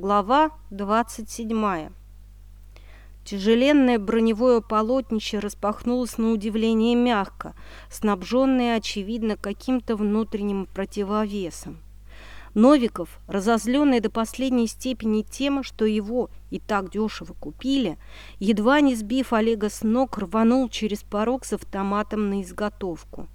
Глава 27. Тяжеленное броневое полотнище распахнулось на удивление мягко, снабженное, очевидно, каким-то внутренним противовесом. Новиков, разозленный до последней степени тем, что его и так дешево купили, едва не сбив Олега с ног, рванул через порог с автоматом на изготовку.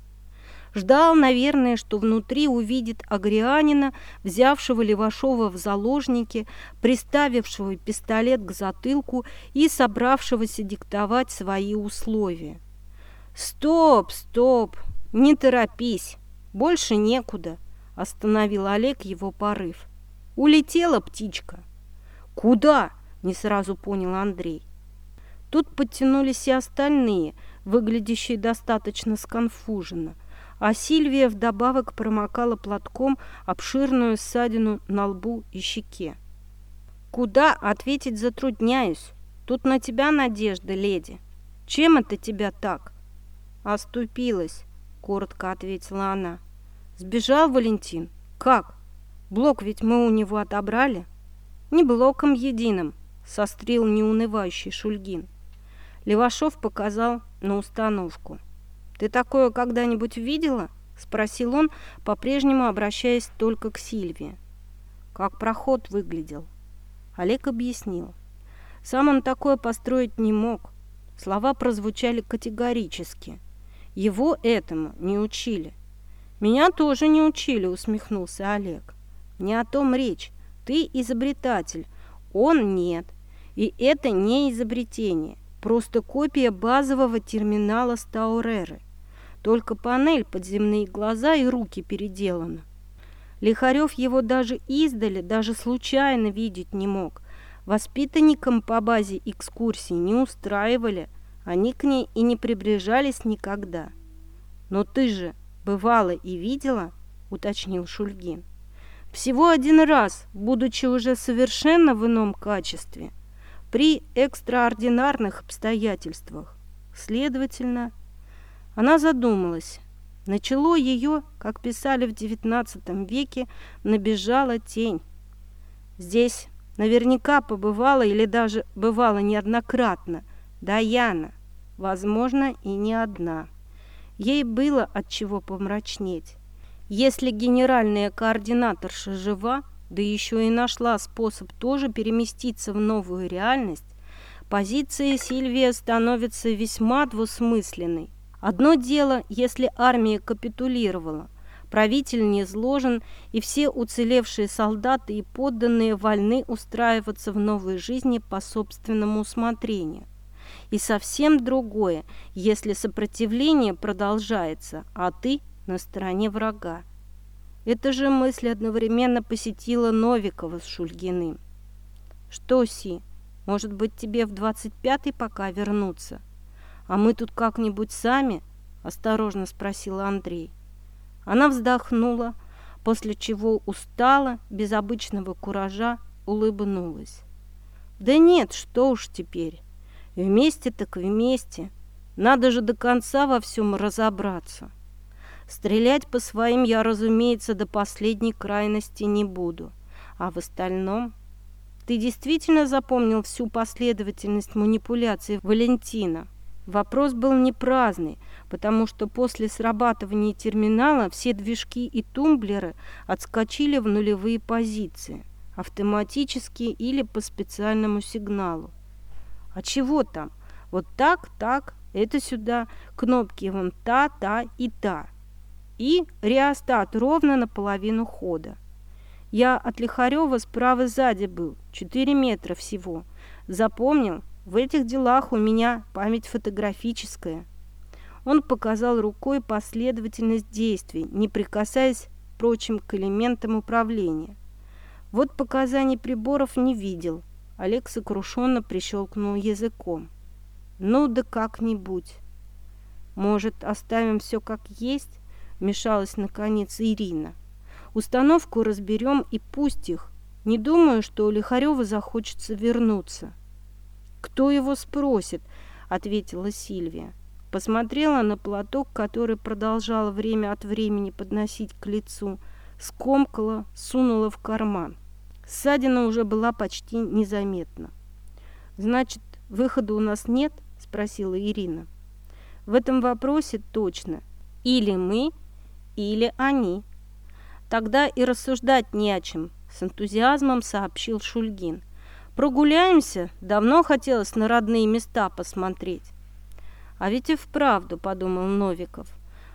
Ждал, наверное, что внутри увидит агрианина, взявшего Левашова в заложники, приставившего пистолет к затылку и собравшегося диктовать свои условия. «Стоп, стоп! Не торопись! Больше некуда!» – остановил Олег его порыв. «Улетела птичка!» «Куда?» – не сразу понял Андрей. Тут подтянулись и остальные, выглядящие достаточно сконфуженно а Сильвия вдобавок промокала платком обширную ссадину на лбу и щеке. «Куда?» — ответить затрудняюсь. Тут на тебя надежда, леди. Чем это тебя так?» «Оступилась», — коротко ответила она. «Сбежал Валентин? Как? Блок ведь мы у него отобрали?» «Не блоком единым», — сострил неунывающий Шульгин. Левашов показал на установку. «Ты такое когда-нибудь видела?» – спросил он, по-прежнему обращаясь только к Сильвии. Как проход выглядел. Олег объяснил. Сам он такое построить не мог. Слова прозвучали категорически. Его этому не учили. «Меня тоже не учили», – усмехнулся Олег. «Не о том речь. Ты изобретатель, он нет. И это не изобретение, просто копия базового терминала Стауреры. Только панель, подземные глаза и руки переделана. Лихарев его даже издали, даже случайно видеть не мог. Воспитанникам по базе экскурсий не устраивали, они к ней и не приближались никогда. «Но ты же бывала и видела?» – уточнил Шульгин. «Всего один раз, будучи уже совершенно в ином качестве, при экстраординарных обстоятельствах. Следовательно, она задумалась. Начало ее, как писали в XIX веке, набежала тень. Здесь наверняка побывала или даже бывала неоднократно Даяна, возможно, и не одна. Ей было от чего помрачнеть. Если генеральная координаторша жива, да еще и нашла способ тоже переместиться в новую реальность, позиция Сильвия становится весьма двусмысленной. Одно дело, если армия капитулировала, правитель не изложен, и все уцелевшие солдаты и подданные вольны устраиваться в новой жизни по собственному усмотрению. И совсем другое, если сопротивление продолжается, а ты на стороне врага. Эта же мысль одновременно посетила Новикова с Шульгиным. «Что, Си, может быть, тебе в двадцать пятый пока вернуться?» «А мы тут как-нибудь сами?» – осторожно спросила Андрей. Она вздохнула, после чего устала, без обычного куража, улыбнулась. «Да нет, что уж теперь. Вместе так вместе. Надо же до конца во всем разобраться. Стрелять по своим я, разумеется, до последней крайности не буду. А в остальном... Ты действительно запомнил всю последовательность манипуляций Валентина?» Вопрос был не праздный, потому что после срабатывания терминала все движки и тумблеры отскочили в нулевые позиции, автоматически или по специальному сигналу. А чего там? Вот так, так, это сюда, кнопки вон та, та и та. И реостат ровно наполовину хода. Я от Лихарева справа сзади был, 4 метра всего. Запомнил, в этих делах у меня память фотографическая. Он показал рукой последовательность действий, не прикасаясь, впрочем, к элементам управления. Вот показаний приборов не видел. Олег сокрушенно прищелкнул языком. Ну да как-нибудь. Может, оставим все как есть? Вмешалась, наконец, Ирина. Установку разберем и пусть их. Не думаю, что у Лихарева захочется вернуться. «Кто его спросит?» – ответила Сильвия. Посмотрела на платок, который продолжала время от времени подносить к лицу, скомкала, сунула в карман. Ссадина уже была почти незаметна. «Значит, выхода у нас нет?» – спросила Ирина. «В этом вопросе точно. Или мы, или они». «Тогда и рассуждать не о чем», – с энтузиазмом сообщил Шульгин. «Прогуляемся? Давно хотелось на родные места посмотреть». «А ведь и вправду», – подумал Новиков.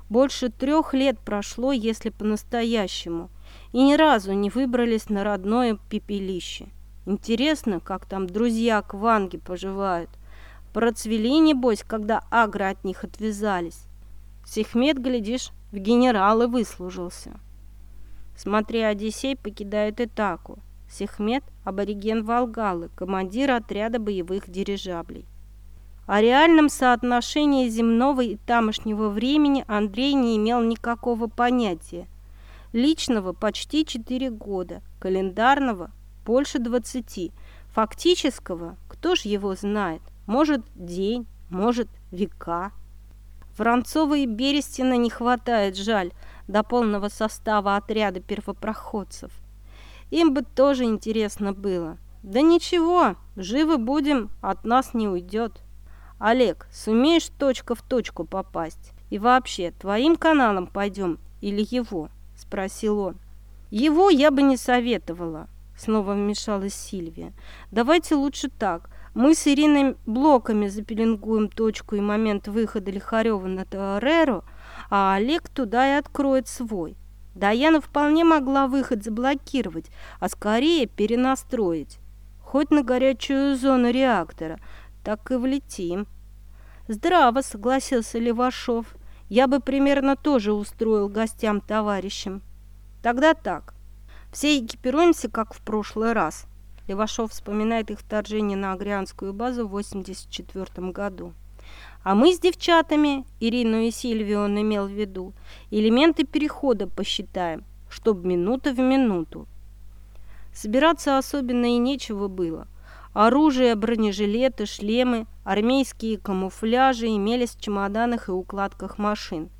«Больше трех лет прошло, если по-настоящему, и ни разу не выбрались на родное пепелище. Интересно, как там друзья к Ванге поживают. Процвели, небось, когда агро от них отвязались. Сехмет, глядишь, в генералы выслужился». Смотри, Одиссей покидает Итаку. Сехмет – абориген Волгалы, командир отряда боевых дирижаблей. О реальном соотношении земного и тамошнего времени Андрей не имел никакого понятия. Личного почти 4 года, календарного больше 20, фактического кто ж его знает, может день, может века. Воронцова и Берестина не хватает, жаль, до полного состава отряда первопроходцев. Им бы тоже интересно было. Да ничего, живы будем, от нас не уйдет. Олег, сумеешь точка в точку попасть? И вообще, твоим каналом пойдем или его? Спросил он. Его я бы не советовала, снова вмешалась Сильвия. Давайте лучше так. Мы с Ириной блоками запеленгуем точку и момент выхода Лихарева на Туареру, а Олег туда и откроет свой. Даяна вполне могла выход заблокировать, а скорее перенастроить. Хоть на горячую зону реактора, так и влетим. Здраво, согласился Левашов. Я бы примерно тоже устроил гостям-товарищам. Тогда так. Все экипируемся, как в прошлый раз. Левашов вспоминает их вторжение на Агрианскую базу в 1984 году. А мы с девчатами, Ирину и Сильвию он имел в виду, элементы перехода посчитаем, чтоб минута в минуту. Собираться особенно и нечего было. Оружие, бронежилеты, шлемы, армейские камуфляжи имелись в чемоданах и укладках машин.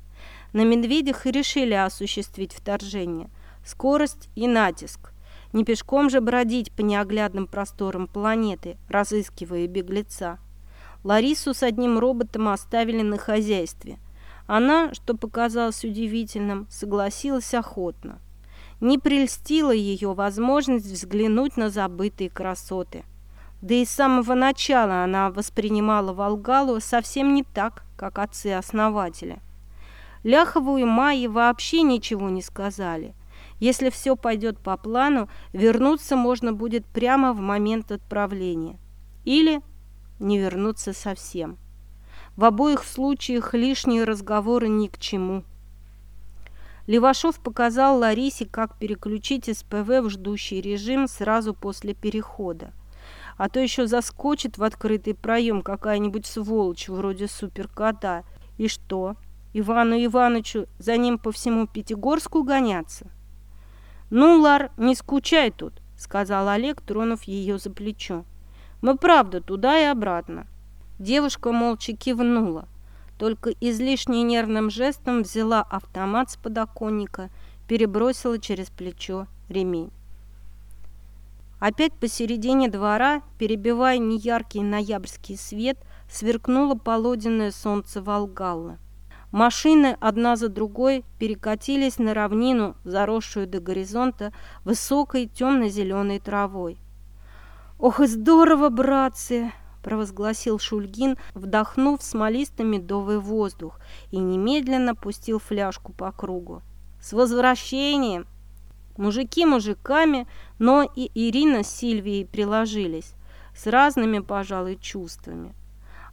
На «Медведях» и решили осуществить вторжение. Скорость и натиск. Не пешком же бродить по неоглядным просторам планеты, разыскивая беглеца. Ларису с одним роботом оставили на хозяйстве. Она, что показалось удивительным, согласилась охотно. Не прельстила ее возможность взглянуть на забытые красоты. Да и с самого начала она воспринимала Волгалу совсем не так, как отцы-основатели. Ляхову и Майе вообще ничего не сказали. Если все пойдет по плану, вернуться можно будет прямо в момент отправления. Или не вернуться совсем. В обоих случаях лишние разговоры ни к чему. Левашов показал Ларисе, как переключить СПВ в ждущий режим сразу после перехода. А то еще заскочит в открытый проем какая-нибудь сволочь вроде суперкота. И что, Ивану Ивановичу за ним по всему Пятигорску гоняться? «Ну, Лар, не скучай тут», — сказал Олег, тронув ее за плечо. Мы правда туда и обратно. Девушка молча кивнула, только излишне нервным жестом взяла автомат с подоконника, перебросила через плечо ремень. Опять посередине двора, перебивая неяркий ноябрьский свет, сверкнуло полуденное солнце Волгаллы. Машины одна за другой перекатились на равнину, заросшую до горизонта высокой темно-зеленой травой. «Ох и здорово, братцы!» – провозгласил Шульгин, вдохнув смолистый медовый воздух и немедленно пустил фляжку по кругу. «С возвращением!» Мужики мужиками, но и Ирина с Сильвией приложились, с разными, пожалуй, чувствами.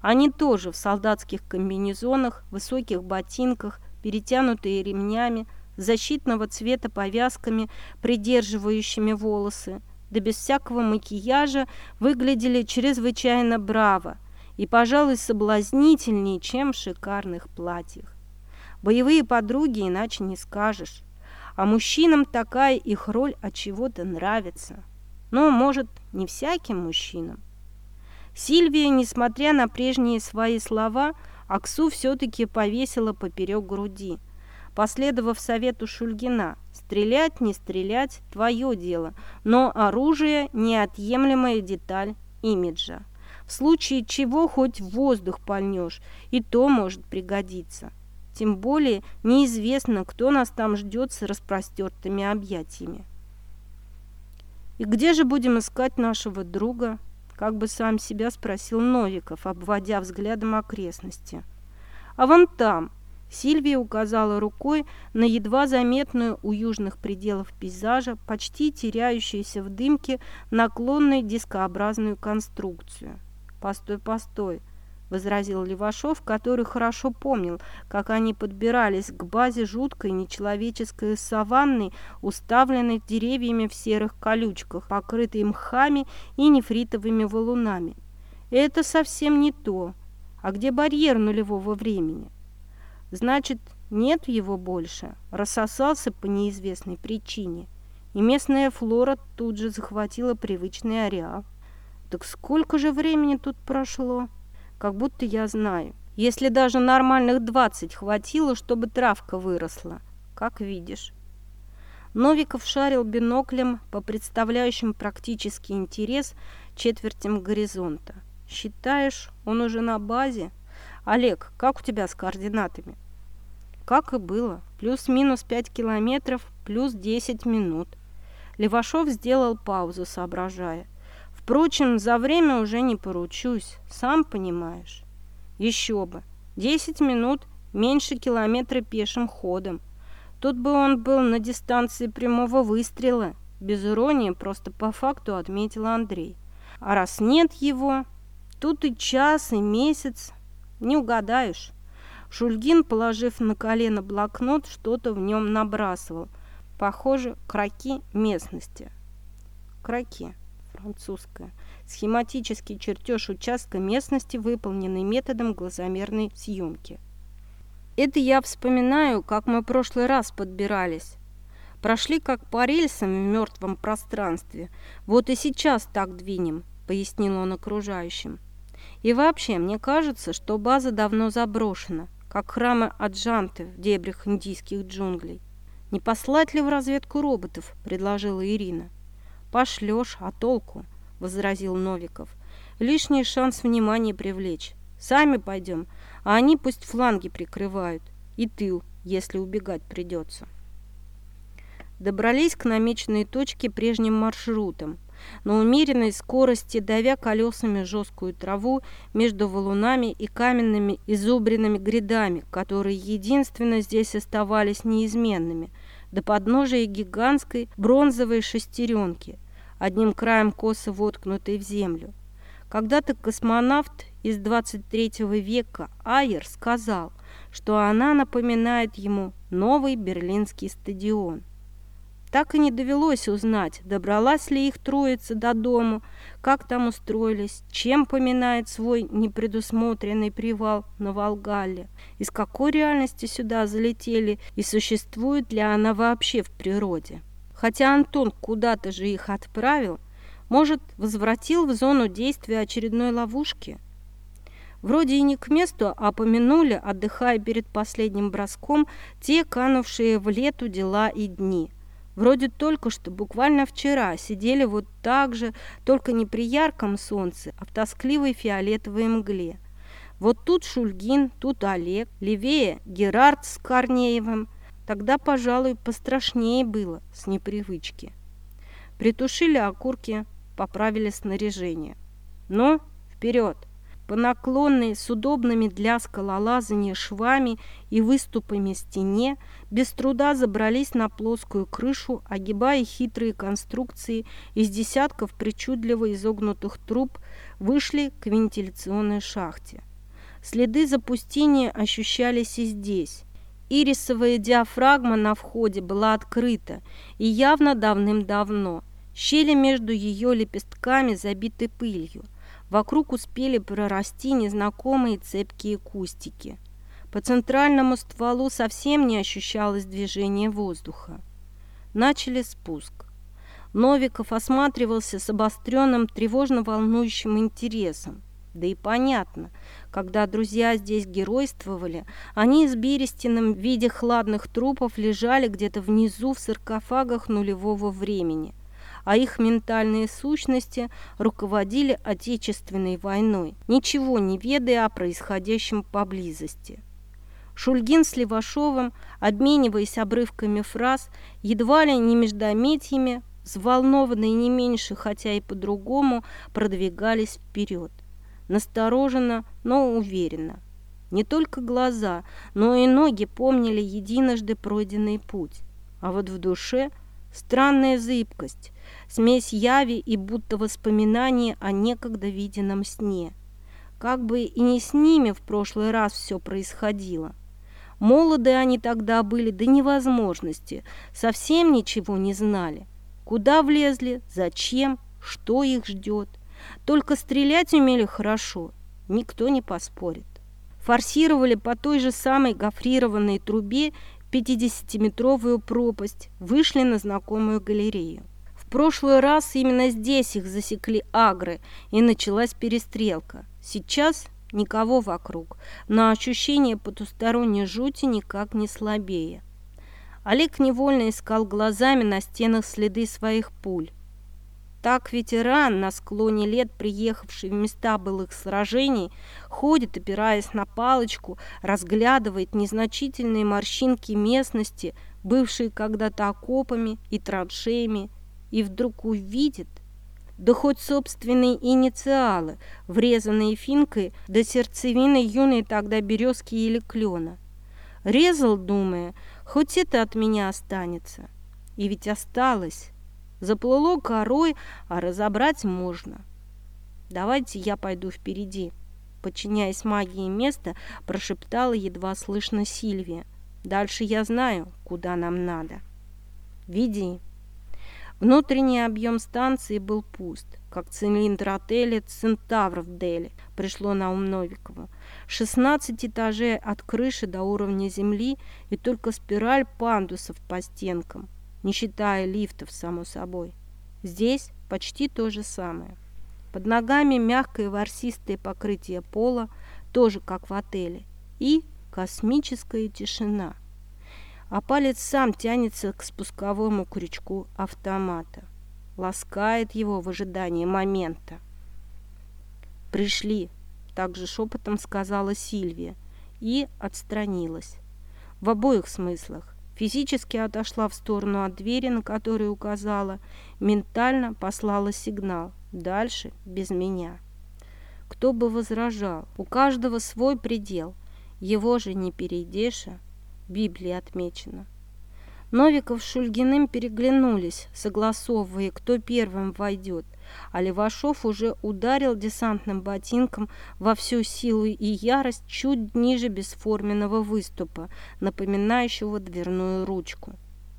Они тоже в солдатских комбинезонах, высоких ботинках, перетянутые ремнями, защитного цвета повязками, придерживающими волосы – да без всякого макияжа выглядели чрезвычайно браво и, пожалуй, соблазнительнее, чем в шикарных платьях. Боевые подруги иначе не скажешь. А мужчинам такая их роль от чего-то нравится. Но, может, не всяким мужчинам. Сильвия, несмотря на прежние свои слова, Аксу все-таки повесила поперек груди. Последовав совету Шульгина. Стрелять, не стрелять – твое дело, но оружие – неотъемлемая деталь имиджа. В случае чего хоть в воздух пальнешь, и то может пригодиться. Тем более неизвестно, кто нас там ждет с распростертыми объятиями. «И где же будем искать нашего друга?» Как бы сам себя спросил Новиков, обводя взглядом окрестности. «А вон там!» Сильвия указала рукой на едва заметную у южных пределов пейзажа, почти теряющуюся в дымке наклонную дискообразную конструкцию. «Постой, постой!» — возразил Левашов, который хорошо помнил, как они подбирались к базе жуткой нечеловеческой саванны, уставленной деревьями в серых колючках, покрытой мхами и нефритовыми валунами. Это совсем не то. А где барьер нулевого времени? Значит, нет его больше, рассосался по неизвестной причине, и местная флора тут же захватила привычный ареал. Так сколько же времени тут прошло? как будто я знаю. Если даже нормальных двадцать хватило, чтобы травка выросла, как видишь. Новиков шарил биноклем по представляющим практический интерес четвертям горизонта. «Считаешь, он уже на базе? Олег, как у тебя с координатами?» «Как и было. Плюс-минус пять километров, плюс десять минут». Левашов сделал паузу, соображая. Впрочем, за время уже не поручусь, сам понимаешь. Еще бы, десять минут меньше километра пешим ходом. Тут бы он был на дистанции прямого выстрела. Без иронии, просто по факту отметил Андрей. А раз нет его, тут и час, и месяц. Не угадаешь. Шульгин, положив на колено блокнот, что-то в нем набрасывал. Похоже, кроки местности. Кроки французская. Схематический чертеж участка местности, выполненный методом глазомерной съемки. Это я вспоминаю, как мы в прошлый раз подбирались. Прошли как по рельсам в мертвом пространстве. Вот и сейчас так двинем, пояснил он окружающим. И вообще, мне кажется, что база давно заброшена, как храмы Аджанты в дебрях индийских джунглей. «Не послать ли в разведку роботов?» – предложила Ирина. «Пошлешь, а толку?» – возразил Новиков. «Лишний шанс внимания привлечь. Сами пойдем, а они пусть фланги прикрывают. И тыл, если убегать придется». Добрались к намеченной точке прежним маршрутом. На умеренной скорости, давя колесами жесткую траву между валунами и каменными изубренными грядами, которые единственно здесь оставались неизменными, до подножия гигантской бронзовой шестеренки – одним краем косо воткнутой в землю. Когда-то космонавт из 23 века Айер сказал, что она напоминает ему новый берлинский стадион. Так и не довелось узнать, добралась ли их троица до дому, как там устроились, чем поминает свой непредусмотренный привал на Волгале, из какой реальности сюда залетели и существует ли она вообще в природе. Хотя Антон куда-то же их отправил, может, возвратил в зону действия очередной ловушки? Вроде и не к месту, а помянули, отдыхая перед последним броском, те, канувшие в лету дела и дни. Вроде только что, буквально вчера, сидели вот так же, только не при ярком солнце, а в тоскливой фиолетовой мгле. Вот тут Шульгин, тут Олег, левее Герард с Корнеевым – Тогда, пожалуй, пострашнее было с непривычки. Притушили окурки, поправили снаряжение. Но вперед! По наклонной с удобными для скалолазания швами и выступами стене без труда забрались на плоскую крышу, огибая хитрые конструкции из десятков причудливо изогнутых труб, вышли к вентиляционной шахте. Следы запустения ощущались и здесь. Ирисовая диафрагма на входе была открыта и явно давным-давно. Щели между ее лепестками забиты пылью. Вокруг успели прорасти незнакомые цепкие кустики. По центральному стволу совсем не ощущалось движения воздуха. Начали спуск. Новиков осматривался с обостренным тревожно волнующим интересом. Да и понятно, когда друзья здесь геройствовали, они с Берестиным в виде хладных трупов лежали где-то внизу в саркофагах нулевого времени, а их ментальные сущности руководили Отечественной войной, ничего не ведая о происходящем поблизости. Шульгин с Левашовым, обмениваясь обрывками фраз, едва ли не междометиями, взволнованные не меньше, хотя и по-другому, продвигались вперед настороженно, но уверенно. Не только глаза, но и ноги помнили единожды пройденный путь. А вот в душе странная зыбкость, смесь яви и будто воспоминания о некогда виденном сне. Как бы и не с ними в прошлый раз все происходило. Молоды они тогда были до невозможности, совсем ничего не знали. Куда влезли, зачем, что их ждет – только стрелять умели хорошо, никто не поспорит. Форсировали по той же самой гофрированной трубе 50-метровую пропасть, вышли на знакомую галерею. В прошлый раз именно здесь их засекли агры, и началась перестрелка. Сейчас никого вокруг, но ощущение потусторонней жути никак не слабее. Олег невольно искал глазами на стенах следы своих пуль. Так ветеран, на склоне лет приехавший в места былых сражений, ходит, опираясь на палочку, разглядывает незначительные морщинки местности, бывшие когда-то окопами и траншеями, и вдруг увидит, да хоть собственные инициалы, врезанные финкой до сердцевины юной тогда березки или клена. Резал, думая, хоть это от меня останется. И ведь осталось. Заплыло корой, а разобрать можно. Давайте я пойду впереди. Подчиняясь магии места, прошептала едва слышно Сильвия. Дальше я знаю, куда нам надо. Веди. Внутренний объем станции был пуст, как цилиндр отеля «Центавр» в Дели, пришло на ум Новикову. 16 этажей от крыши до уровня земли и только спираль пандусов по стенкам не считая лифтов, само собой. Здесь почти то же самое. Под ногами мягкое ворсистое покрытие пола, тоже как в отеле, и космическая тишина. А палец сам тянется к спусковому крючку автомата, ласкает его в ожидании момента. «Пришли», — также шепотом сказала Сильвия и отстранилась. В обоих смыслах Физически отошла в сторону от двери, на которую указала, ментально послала сигнал. Дальше без меня. Кто бы возражал? У каждого свой предел. Его же не перейдешь, а? Библии отмечено. Новиков с Шульгиным переглянулись, согласовывая, кто первым войдет а Левашов уже ударил десантным ботинком во всю силу и ярость чуть ниже бесформенного выступа, напоминающего дверную ручку.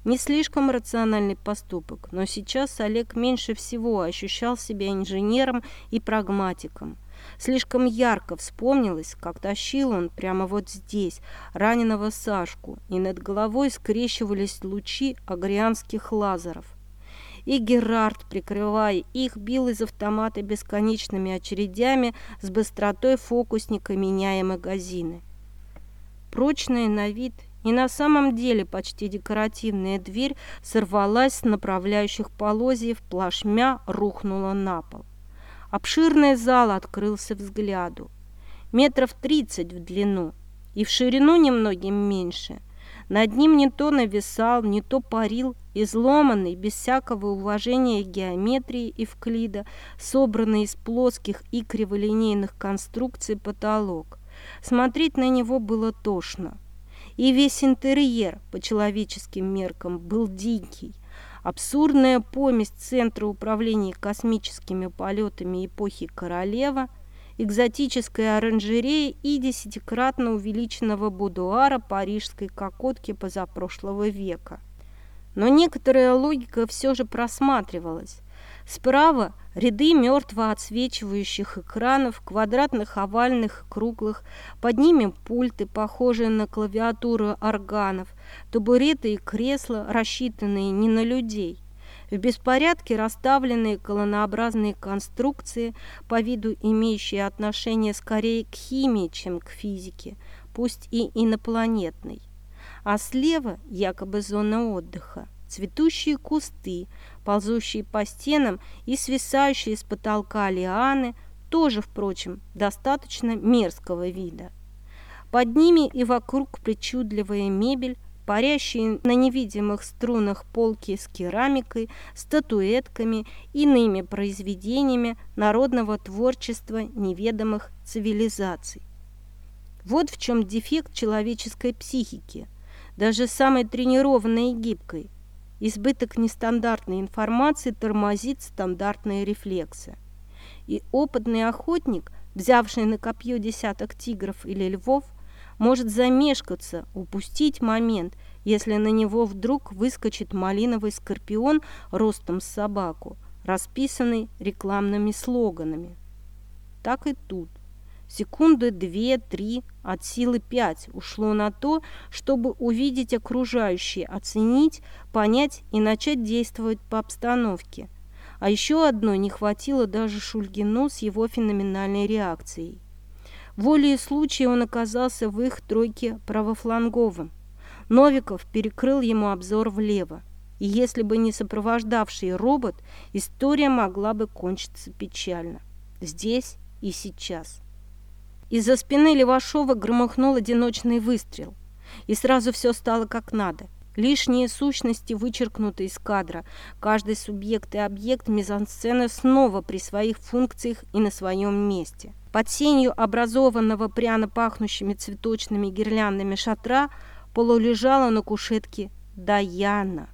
Не слишком рациональный поступок, но сейчас Олег меньше всего ощущал себя инженером и прагматиком. Слишком ярко вспомнилось, как тащил он прямо вот здесь раненого Сашку, и над головой скрещивались лучи агрианских лазеров и Герард, прикрывая их, бил из автомата бесконечными очередями с быстротой фокусника, меняя магазины. Прочная на вид и на самом деле почти декоративная дверь сорвалась с направляющих полозьев, плашмя рухнула на пол. Обширный зал открылся взгляду. Метров тридцать в длину и в ширину немногим меньше – над ним не то нависал, не то парил, изломанный, без всякого уважения геометрии Евклида, собранный из плоских и криволинейных конструкций потолок. Смотреть на него было тошно. И весь интерьер, по человеческим меркам, был дикий. Абсурдная помесь Центра управления космическими полетами эпохи Королева – экзотической оранжереи и десятикратно увеличенного будуара парижской кокотки позапрошлого века. Но некоторая логика все же просматривалась. Справа ряды мертво отсвечивающих экранов, квадратных, овальных, круглых, под ними пульты, похожие на клавиатуру органов, табуреты и кресла, рассчитанные не на людей. В беспорядке расставленные колоннообразные конструкции, по виду имеющие отношение скорее к химии, чем к физике, пусть и инопланетной. А слева якобы зона отдыха, цветущие кусты, ползущие по стенам и свисающие с потолка лианы, тоже, впрочем, достаточно мерзкого вида. Под ними и вокруг причудливая мебель, парящие на невидимых струнах полки с керамикой, статуэтками, иными произведениями народного творчества неведомых цивилизаций. Вот в чем дефект человеческой психики, даже самой тренированной и гибкой. Избыток нестандартной информации тормозит стандартные рефлексы. И опытный охотник, взявший на копье десяток тигров или львов, может замешкаться, упустить момент, если на него вдруг выскочит малиновый скорпион ростом с собаку, расписанный рекламными слоганами. Так и тут. Секунды две, три, от силы пять ушло на то, чтобы увидеть окружающие, оценить, понять и начать действовать по обстановке. А еще одной не хватило даже Шульгину с его феноменальной реакцией. Волей случая он оказался в их тройке правофланговым. Новиков перекрыл ему обзор влево. И если бы не сопровождавший робот, история могла бы кончиться печально. Здесь и сейчас. Из-за спины Левашова громыхнул одиночный выстрел. И сразу все стало как надо. Лишние сущности вычеркнуты из кадра. Каждый субъект и объект мизансцены снова при своих функциях и на своем месте. Под сенью образованного пряно пахнущими цветочными гирляндами шатра полулежала на кушетке Даяна,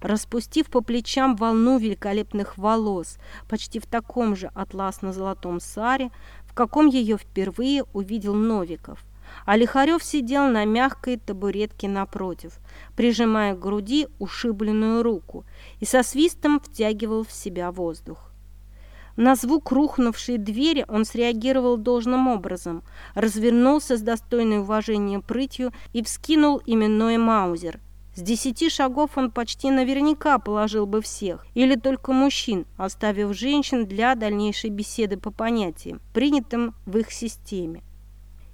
распустив по плечам волну великолепных волос, почти в таком же атласно-золотом саре, каком ее впервые увидел Новиков. А Лихарев сидел на мягкой табуретке напротив, прижимая к груди ушибленную руку и со свистом втягивал в себя воздух. На звук рухнувшей двери он среагировал должным образом, развернулся с достойной уважения прытью и вскинул именной маузер. С десяти шагов он почти наверняка положил бы всех, или только мужчин, оставив женщин для дальнейшей беседы по понятиям, принятым в их системе.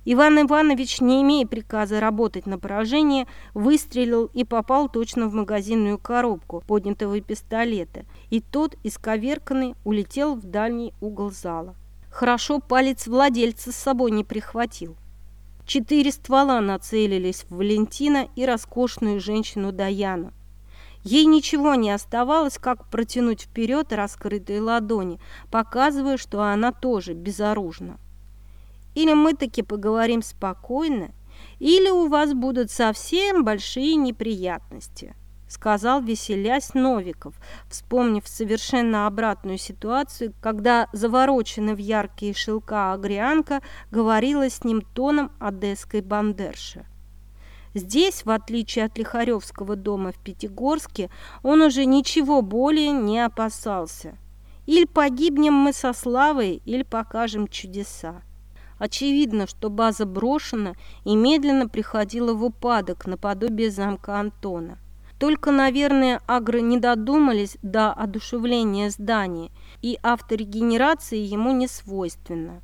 Иван Иванович, не имея приказа работать на поражение, выстрелил и попал точно в магазинную коробку поднятого пистолета, и тот, исковерканный, улетел в дальний угол зала. Хорошо палец владельца с собой не прихватил. Четыре ствола нацелились в Валентина и роскошную женщину Даяну. Ей ничего не оставалось, как протянуть вперед раскрытые ладони, показывая, что она тоже безоружна. Или мы таки поговорим спокойно, или у вас будут совсем большие неприятности», сказал, веселясь Новиков, вспомнив совершенно обратную ситуацию, когда завороченная в яркие шелка агрианка говорила с ним тоном одесской бандерши. Здесь, в отличие от Лихаревского дома в Пятигорске, он уже ничего более не опасался. Или погибнем мы со славой, или покажем чудеса. Очевидно, что база брошена и медленно приходила в упадок наподобие замка Антона. Только, наверное, агры не додумались до одушевления здания, и авторегенерации ему не свойственна.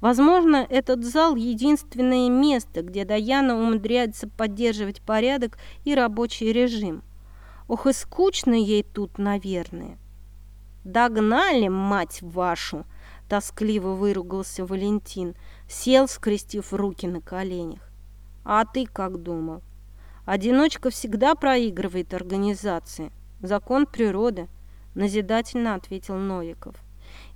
Возможно, этот зал – единственное место, где Даяна умудряется поддерживать порядок и рабочий режим. Ох и скучно ей тут, наверное. «Догнали, мать вашу!» Тоскливо выругался Валентин, сел, скрестив руки на коленях. А ты как думал? Одиночка всегда проигрывает организации. Закон природы, назидательно ответил Новиков.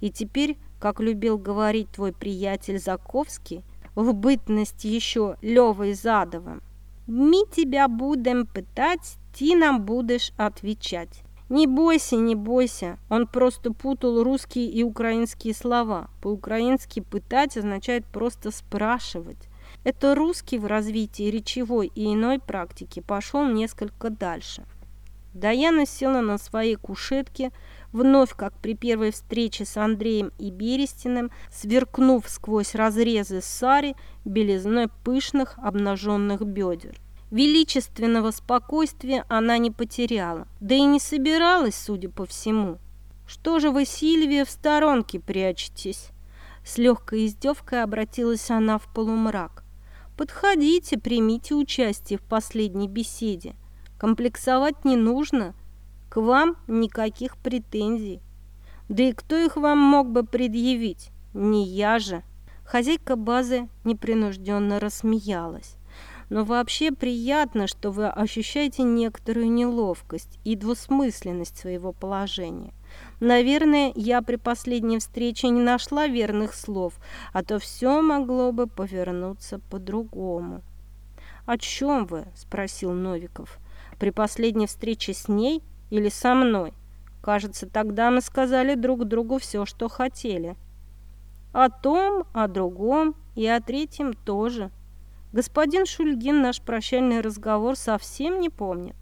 И теперь, как любил говорить твой приятель Заковский, в бытности еще Левой Задовым, «Мы тебя будем пытать, ты нам будешь отвечать». Не бойся, не бойся. Он просто путал русские и украинские слова. По-украински «пытать» означает просто спрашивать. Это русский в развитии речевой и иной практики пошел несколько дальше. Даяна села на своей кушетке, вновь, как при первой встрече с Андреем и Берестиным, сверкнув сквозь разрезы сари белизной пышных обнаженных бедер. Величественного спокойствия она не потеряла, да и не собиралась, судя по всему. «Что же вы, Сильвия, в сторонке прячетесь?» С легкой издевкой обратилась она в полумрак. «Подходите, примите участие в последней беседе. Комплексовать не нужно. К вам никаких претензий. Да и кто их вам мог бы предъявить? Не я же». Хозяйка базы непринужденно рассмеялась. Но вообще приятно, что вы ощущаете некоторую неловкость и двусмысленность своего положения. Наверное, я при последней встрече не нашла верных слов, а то все могло бы повернуться по-другому. «О чем вы?» – спросил Новиков. «При последней встрече с ней или со мной? Кажется, тогда мы сказали друг другу все, что хотели». «О том, о другом и о третьем тоже». Господин Шульгин наш прощальный разговор совсем не помнит.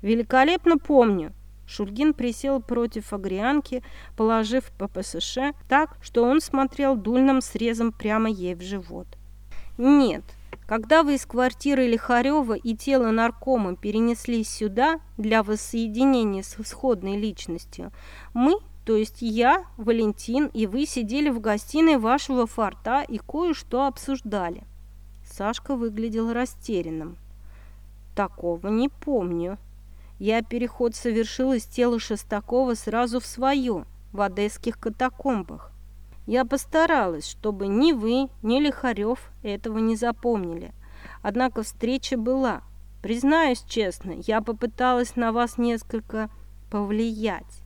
Великолепно помню. Шульгин присел против агрианки, положив ППСШ так, что он смотрел дульным срезом прямо ей в живот. Нет, когда вы из квартиры Лихарева и тело наркома перенеслись сюда для воссоединения с исходной личностью, мы, то есть я, Валентин и вы сидели в гостиной вашего форта и кое-что обсуждали. Сашка выглядел растерянным. «Такого не помню. Я переход совершил из тела Шестакова сразу в свое, в одесских катакомбах. Я постаралась, чтобы ни вы, ни Лихарев этого не запомнили. Однако встреча была. Признаюсь честно, я попыталась на вас несколько повлиять.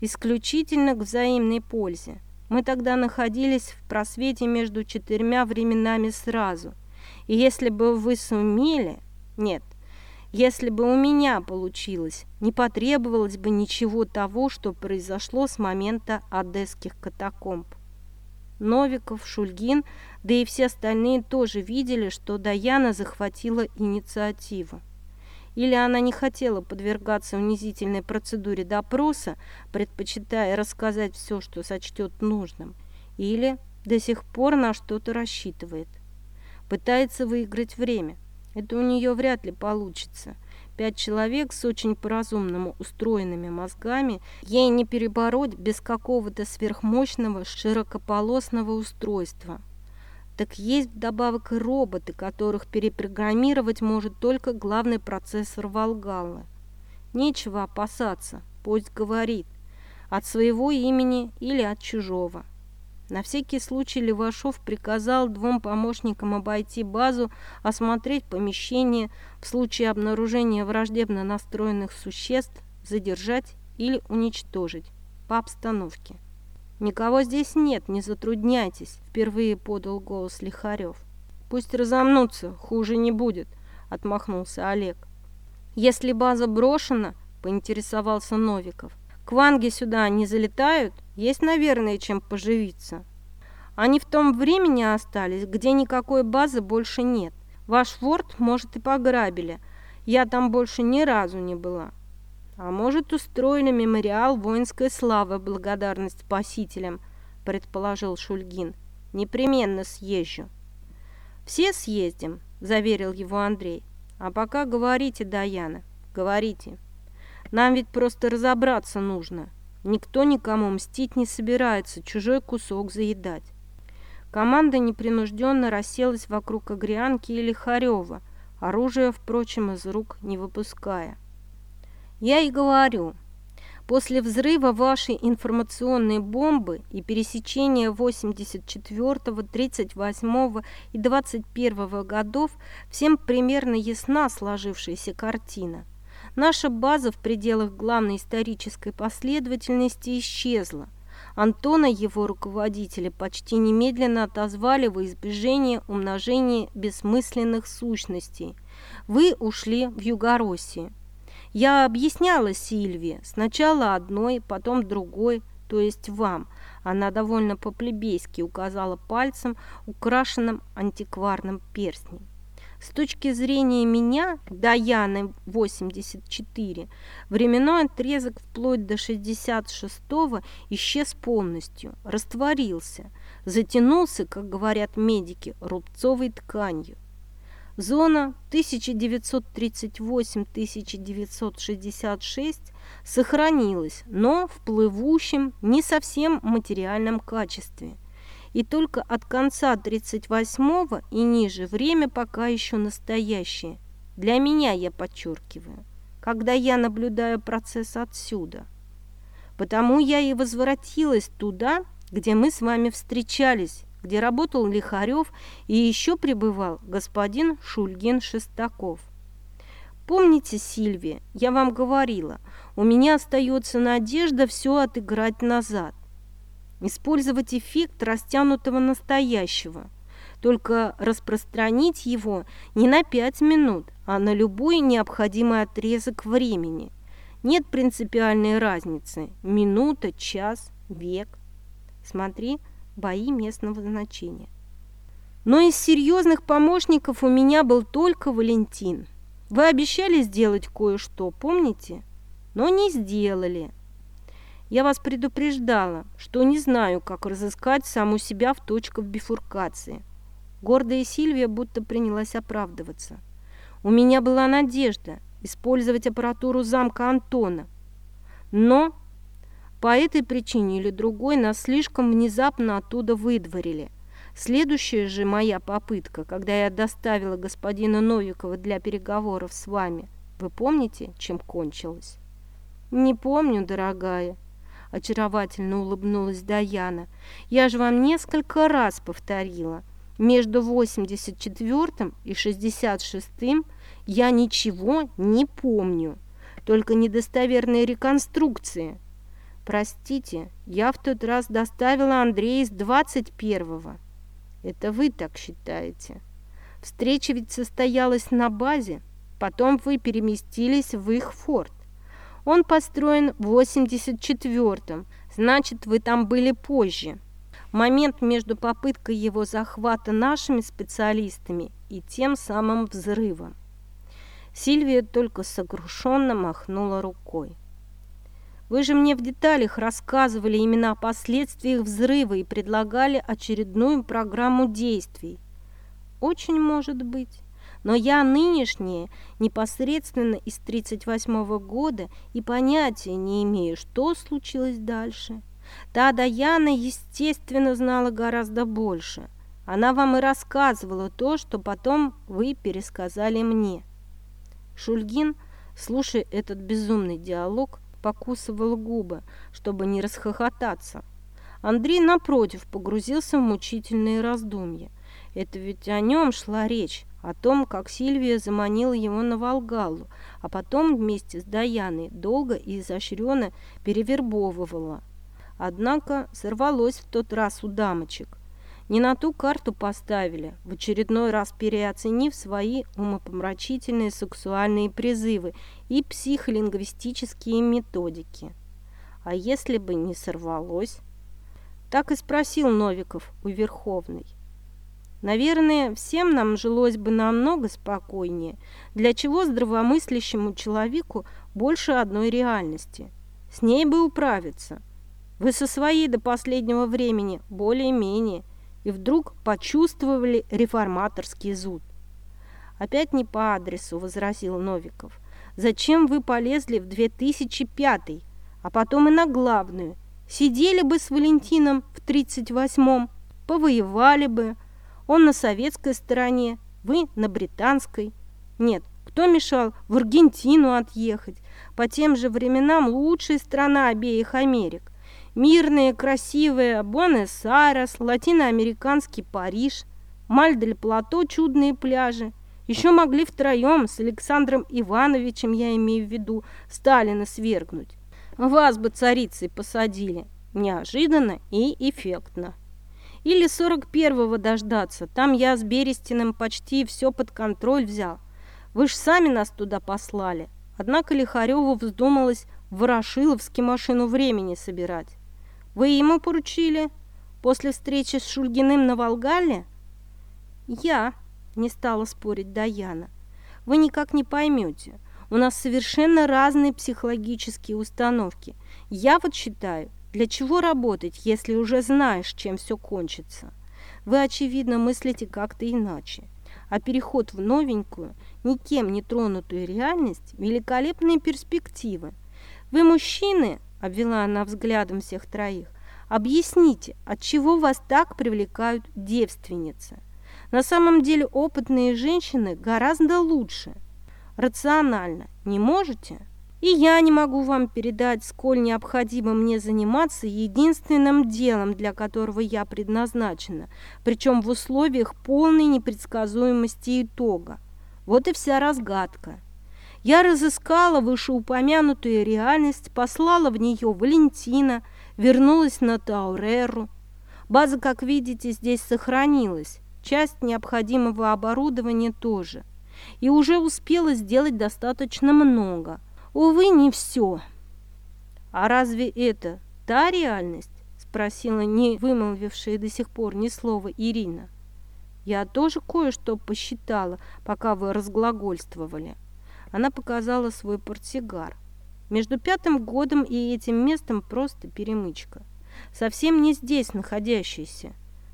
Исключительно к взаимной пользе. Мы тогда находились в просвете между четырьмя временами сразу – и если бы вы сумели... Нет, если бы у меня получилось, не потребовалось бы ничего того, что произошло с момента одесских катакомб. Новиков, Шульгин, да и все остальные тоже видели, что Даяна захватила инициативу. Или она не хотела подвергаться унизительной процедуре допроса, предпочитая рассказать все, что сочтет нужным, или до сих пор на что-то рассчитывает. Пытается выиграть время. Это у нее вряд ли получится. Пять человек с очень по-разумному устроенными мозгами ей не перебороть без какого-то сверхмощного широкополосного устройства. Так есть вдобавок и роботы, которых перепрограммировать может только главный процессор Волгаллы. Нечего опасаться, пусть говорит, от своего имени или от чужого. На всякий случай Левашов приказал двум помощникам обойти базу, осмотреть помещение, в случае обнаружения враждебно настроенных существ задержать или уничтожить по обстановке. «Никого здесь нет, не затрудняйтесь», – впервые подал голос Лихарев. «Пусть разомнутся, хуже не будет», – отмахнулся Олег. «Если база брошена», – поинтересовался Новиков, – «кванги сюда не залетают?» Есть, наверное, чем поживиться. Они в том времени остались, где никакой базы больше нет. Ваш форт, может, и пограбили. Я там больше ни разу не была. А может, устроили мемориал воинской славы благодарность спасителям, предположил Шульгин. Непременно съезжу. Все съездим, заверил его Андрей. А пока говорите, Даяна, говорите. Нам ведь просто разобраться нужно. Никто никому мстить не собирается, чужой кусок заедать. Команда непринужденно расселась вокруг Агрианки и Лихарева, оружие, впрочем, из рук не выпуская. Я и говорю, после взрыва вашей информационной бомбы и пересечения 84, 38 и 21 годов всем примерно ясна сложившаяся картина – Наша база в пределах главной исторической последовательности исчезла. Антона его руководители почти немедленно отозвали во избежание умножения бессмысленных сущностей. Вы ушли в Югороссию. Я объясняла Сильвии, сначала одной, потом другой, то есть вам. Она довольно по-плебейски указала пальцем, украшенным антикварным перстнем. С точки зрения меня, Даяны 84, временной отрезок вплоть до 66-го исчез полностью, растворился, затянулся, как говорят медики, рубцовой тканью. Зона 1938-1966 сохранилась, но в плывущем, не совсем материальном качестве. И только от конца 38-го и ниже время пока еще настоящее. Для меня, я подчеркиваю, когда я наблюдаю процесс отсюда. Потому я и возвратилась туда, где мы с вами встречались, где работал Лихарев и еще пребывал господин Шульгин-Шестаков. Помните, Сильвия, я вам говорила, у меня остается надежда все отыграть назад. Использовать эффект растянутого настоящего, только распространить его не на пять минут, а на любой необходимый отрезок времени. Нет принципиальной разницы – минута, час, век. Смотри, бои местного значения. Но из серьезных помощников у меня был только Валентин. Вы обещали сделать кое-что, помните? Но не сделали. Я вас предупреждала, что не знаю, как разыскать саму себя в точках бифуркации. Гордая Сильвия будто принялась оправдываться. У меня была надежда использовать аппаратуру замка Антона. Но по этой причине или другой нас слишком внезапно оттуда выдворили. Следующая же моя попытка, когда я доставила господина Новикова для переговоров с вами, вы помните, чем кончилась? Не помню, дорогая, очаровательно улыбнулась Даяна. Я же вам несколько раз повторила. Между 84 и 66 я ничего не помню, только недостоверные реконструкции – Простите, я в тот раз доставила Андрея из 21-го. Это вы так считаете. Встреча ведь состоялась на базе, потом вы переместились в их форт. Он построен в 84-м, значит, вы там были позже. Момент между попыткой его захвата нашими специалистами и тем самым взрывом. Сильвия только сокрушенно махнула рукой. Вы же мне в деталях рассказывали именно о последствиях взрыва и предлагали очередную программу действий. Очень может быть. Но я нынешняя, непосредственно из 38 года, и понятия не имею, что случилось дальше. Та Даяна, естественно, знала гораздо больше. Она вам и рассказывала то, что потом вы пересказали мне. Шульгин, слушая этот безумный диалог, покусывал губы, чтобы не расхохотаться. Андрей, напротив, погрузился в мучительные раздумья. Это ведь о нем шла речь, о том, как Сильвия заманила его на Волгалу, а потом вместе с Даяной долго и изощренно перевербовывала. Однако сорвалось в тот раз у дамочек. Не на ту карту поставили, в очередной раз переоценив свои умопомрачительные сексуальные призывы и психолингвистические методики. А если бы не сорвалось? Так и спросил Новиков у Верховной. Наверное, всем нам жилось бы намного спокойнее, для чего здравомыслящему человеку больше одной реальности. С ней бы управиться. Вы со своей до последнего времени более-менее – и вдруг почувствовали реформаторский зуд. «Опять не по адресу», – возразил Новиков. «Зачем вы полезли в 2005 а потом и на главную? Сидели бы с Валентином в 38-м, повоевали бы. Он на советской стороне, вы на британской. Нет, кто мешал в Аргентину отъехать? По тем же временам лучшая страна обеих Америк. Мирные, красивые Буэнос-Айрес, латиноамериканский Париж, Мальдель-Плато, чудные пляжи. Еще могли втроем с Александром Ивановичем, я имею в виду, Сталина свергнуть. Вас бы царицей посадили. Неожиданно и эффектно. Или 41-го дождаться. Там я с Берестиным почти все под контроль взял. Вы ж сами нас туда послали. Однако Лихареву вздумалось в машину времени собирать. Вы ему поручили? После встречи с Шульгиным на Волгале? Я, не стала спорить Даяна. Вы никак не поймете. У нас совершенно разные психологические установки. Я вот считаю, для чего работать, если уже знаешь, чем все кончится? Вы, очевидно, мыслите как-то иначе. а переход в новенькую, никем не тронутую реальность – великолепные перспективы. Вы, мужчины, – обвела она взглядом всех троих, – объясните, от чего вас так привлекают девственницы? На самом деле опытные женщины гораздо лучше. Рационально не можете? И я не могу вам передать, сколь необходимо мне заниматься единственным делом, для которого я предназначена, причем в условиях полной непредсказуемости итога. Вот и вся разгадка. Я разыскала вышеупомянутую реальность, послала в нее Валентина, вернулась на Тауреру. База, как видите, здесь сохранилась, часть необходимого оборудования тоже. И уже успела сделать достаточно много – Увы, не все. А разве это та реальность? Спросила не вымолвившая до сих пор ни слова Ирина. Я тоже кое-что посчитала, пока вы разглагольствовали. Она показала свой портсигар. Между пятым годом и этим местом просто перемычка. Совсем не здесь находящийся.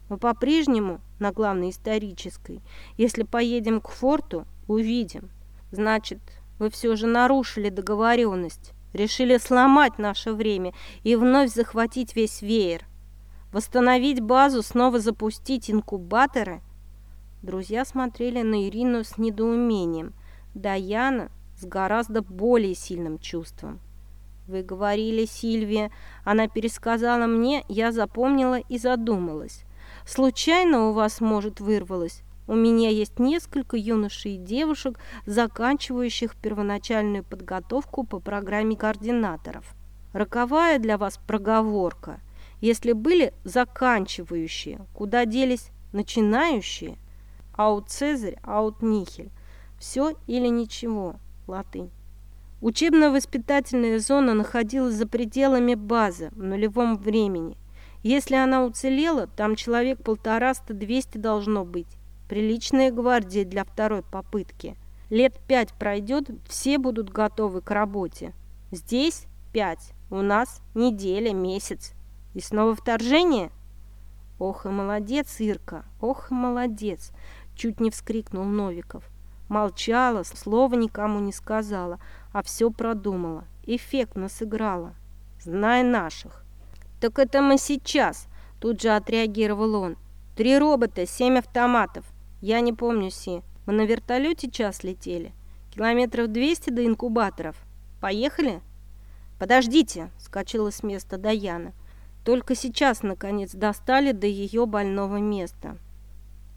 Но по-прежнему на главной исторической. Если поедем к форту, увидим. Значит, вы все же нарушили договоренность, решили сломать наше время и вновь захватить весь веер. Восстановить базу, снова запустить инкубаторы? Друзья смотрели на Ирину с недоумением. Даяна с гораздо более сильным чувством. «Вы говорили, Сильвия». Она пересказала мне, я запомнила и задумалась. «Случайно у вас, может, вырвалось? У меня есть несколько юношей и девушек, заканчивающих первоначальную подготовку по программе координаторов. Роковая для вас проговорка. Если были заканчивающие, куда делись начинающие? Аут Цезарь, аут Нихель. Все или ничего. Латынь. Учебно-воспитательная зона находилась за пределами базы в нулевом времени. Если она уцелела, там человек полтораста-двести должно быть. Приличная гвардия для второй попытки. Лет пять пройдет, все будут готовы к работе. Здесь пять, у нас неделя, месяц. И снова вторжение? Ох и молодец, Ирка, ох и молодец, чуть не вскрикнул Новиков. Молчала, слова никому не сказала, а все продумала. Эффектно сыграла, зная наших. «Так это мы сейчас!» Тут же отреагировал он. «Три робота, семь автоматов. Я не помню, Си. Мы на вертолете час летели. Километров 200 до инкубаторов. Поехали? Подождите, скачала с места Даяна. Только сейчас, наконец, достали до ее больного места.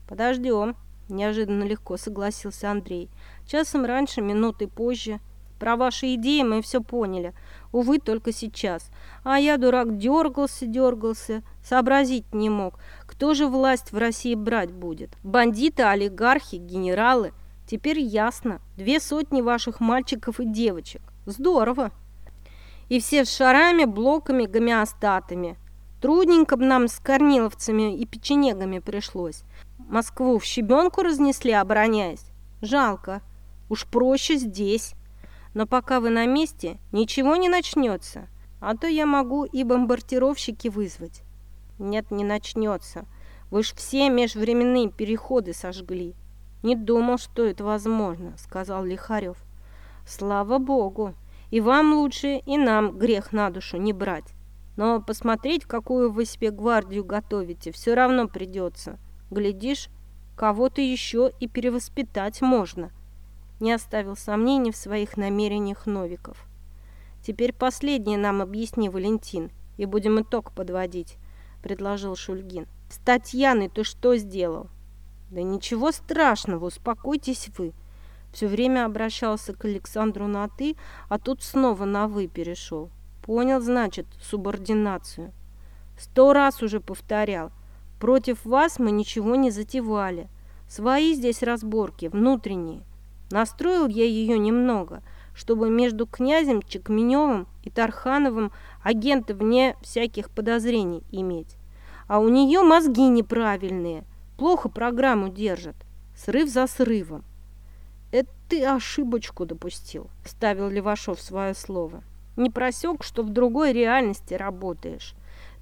Подождем, неожиданно легко согласился Андрей. Часом раньше, минуты позже. Про ваши идеи мы все поняли. Увы, только сейчас. А я, дурак, дергался, дергался, сообразить не мог. Кто же власть в России брать будет? Бандиты, олигархи, генералы? Теперь ясно. Две сотни ваших мальчиков и девочек. Здорово. И все с шарами, блоками, гомеостатами. Трудненько бы нам с корниловцами и печенегами пришлось. Москву в щебенку разнесли, обороняясь. Жалко. Уж проще здесь. Но пока вы на месте, ничего не начнется. А то я могу и бомбардировщики вызвать. Нет, не начнется. Вы ж все межвременные переходы сожгли. Не думал, что это возможно, сказал Лихарев. Слава богу. И вам лучше, и нам грех на душу не брать. Но посмотреть, какую вы себе гвардию готовите, все равно придется. Глядишь, кого-то еще и перевоспитать можно не оставил сомнений в своих намерениях Новиков. «Теперь последнее нам объясни, Валентин, и будем итог подводить», — предложил Шульгин. «С Татьяной ты что сделал?» «Да ничего страшного, успокойтесь вы». Все время обращался к Александру на «ты», а тут снова на «вы» перешел. Понял, значит, субординацию. Сто раз уже повторял. Против вас мы ничего не затевали. Свои здесь разборки, внутренние. Настроил я ее немного, чтобы между князем Чекменевым и Тархановым агенты вне всяких подозрений иметь. А у нее мозги неправильные, плохо программу держат, срыв за срывом. «Это ты ошибочку допустил», – ставил Левашов свое слово. «Не просек, что в другой реальности работаешь.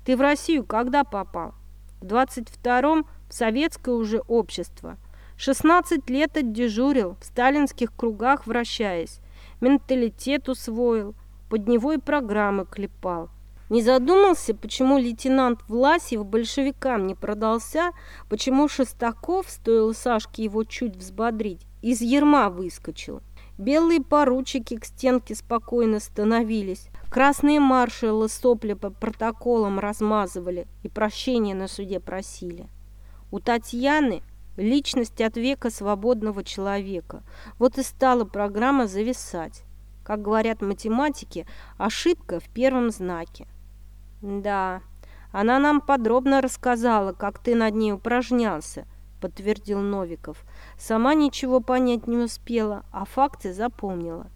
Ты в Россию когда попал? В 22-м в советское уже общество – 16 лет отдежурил, в сталинских кругах вращаясь, менталитет усвоил, под него и программы клепал. Не задумался, почему лейтенант Власьев большевикам не продался, почему Шестаков, стоило Сашке его чуть взбодрить, из ерма выскочил. Белые поручики к стенке спокойно становились, красные маршалы сопли по протоколам размазывали и прощения на суде просили. У Татьяны личность от века свободного человека. Вот и стала программа зависать. Как говорят математики, ошибка в первом знаке. Да, она нам подробно рассказала, как ты над ней упражнялся, подтвердил Новиков. Сама ничего понять не успела, а факты запомнила.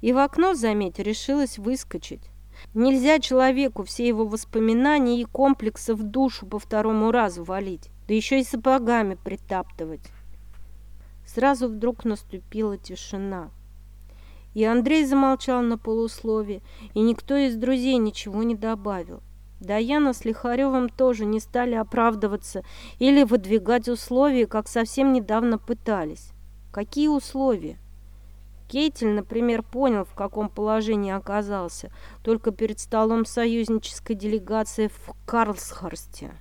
И в окно, заметь, решилась выскочить. Нельзя человеку все его воспоминания и комплексы в душу по второму разу валить, да еще и сапогами притаптывать. Сразу вдруг наступила тишина. И Андрей замолчал на полуслове, и никто из друзей ничего не добавил. Даяна с Лихаревым тоже не стали оправдываться или выдвигать условия, как совсем недавно пытались. Какие условия? Кейтель, например, понял, в каком положении оказался, только перед столом союзнической делегации в Карлсхорсте.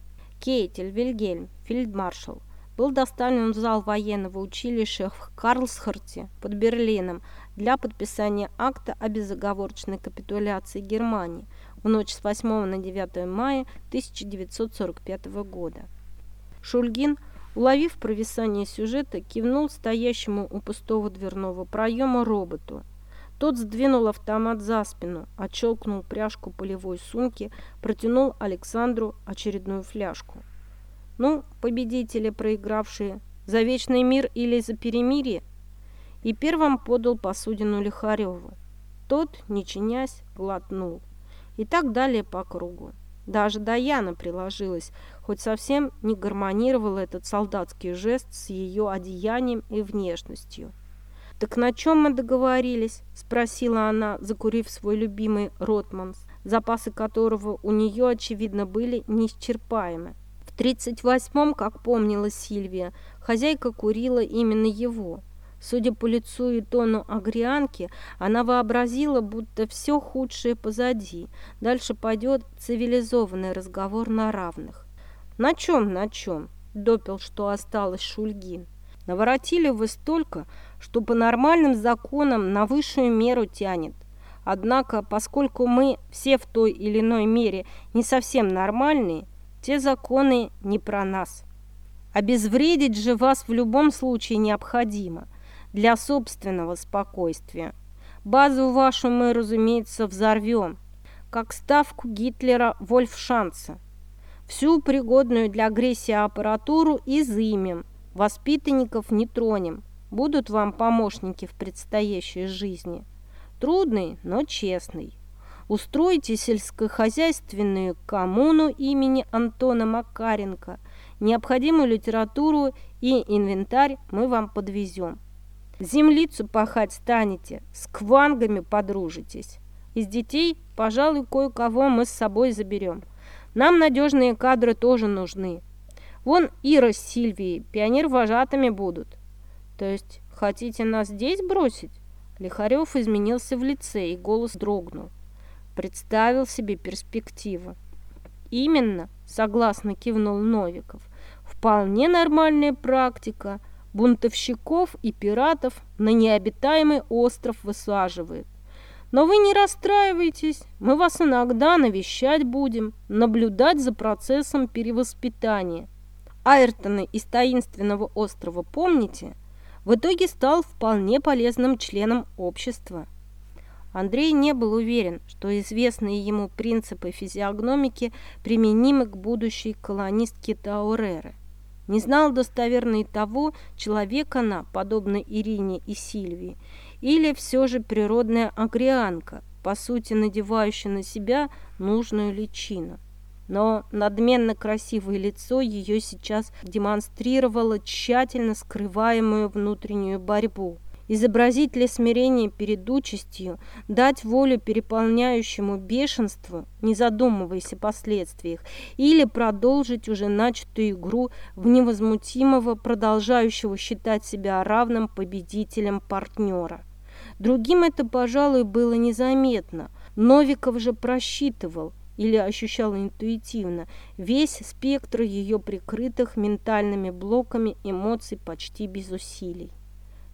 Кейтель Вильгельм, фельдмаршал, был доставлен в зал военного училища в Карлсхорте под Берлином для подписания акта о безоговорочной капитуляции Германии в ночь с 8 на 9 мая 1945 года. Шульгин, уловив провисание сюжета, кивнул стоящему у пустого дверного проема роботу. Тот сдвинул автомат за спину, отщелкнул пряжку полевой сумки, протянул Александру очередную фляжку. «Ну, победители, проигравшие, за вечный мир или за перемирие?» И первым подал посудину Лихареву. Тот, не чинясь, глотнул и так далее по кругу. Даже Даяна приложилась, хоть совсем не гармонировал этот солдатский жест с ее одеянием и внешностью. «Так на чем мы договорились?» – спросила она, закурив свой любимый Ротманс, запасы которого у нее, очевидно, были неисчерпаемы. В 38-м, как помнила Сильвия, хозяйка курила именно его – Судя по лицу и тону агрианки, она вообразила, будто все худшее позади. Дальше пойдет цивилизованный разговор на равных. «На чем, на чем?» – допил, что осталось Шульгин. «Наворотили вы столько, что по нормальным законам на высшую меру тянет. Однако, поскольку мы все в той или иной мере не совсем нормальные, те законы не про нас. Обезвредить же вас в любом случае необходимо для собственного спокойствия. Базу вашу мы, разумеется, взорвем, как ставку Гитлера Вольфшанца. Всю пригодную для агрессии аппаратуру изымем, воспитанников не тронем. Будут вам помощники в предстоящей жизни. Трудный, но честный. Устройте сельскохозяйственную коммуну имени Антона Макаренко. Необходимую литературу и инвентарь мы вам подвезем. Землицу пахать станете, с квангами подружитесь. Из детей, пожалуй, кое-кого мы с собой заберем. Нам надежные кадры тоже нужны. Вон Ира с Сильвией, пионер-вожатыми будут. То есть, хотите нас здесь бросить? Лихарев изменился в лице, и голос дрогнул. Представил себе перспективу. Именно, согласно кивнул Новиков. Вполне нормальная практика – бунтовщиков и пиратов на необитаемый остров высаживает. Но вы не расстраивайтесь, мы вас иногда навещать будем, наблюдать за процессом перевоспитания. Айртона из таинственного острова помните? В итоге стал вполне полезным членом общества. Андрей не был уверен, что известные ему принципы физиогномики применимы к будущей колонистке Тауреры. Не знал достоверно и того, человек она, подобно Ирине и Сильвии, или все же природная агрианка, по сути надевающая на себя нужную личину. Но надменно красивое лицо ее сейчас демонстрировало тщательно скрываемую внутреннюю борьбу. изобразить ли смирение перед участью, дать волю переполняющему бешенству, не задумываясь о последствиях, или продолжить уже начатую игру в невозмутимого, продолжающего считать себя равным победителем партнера. Другим это, пожалуй, было незаметно. Новиков же просчитывал или ощущал интуитивно весь спектр ее прикрытых ментальными блоками эмоций почти без усилий.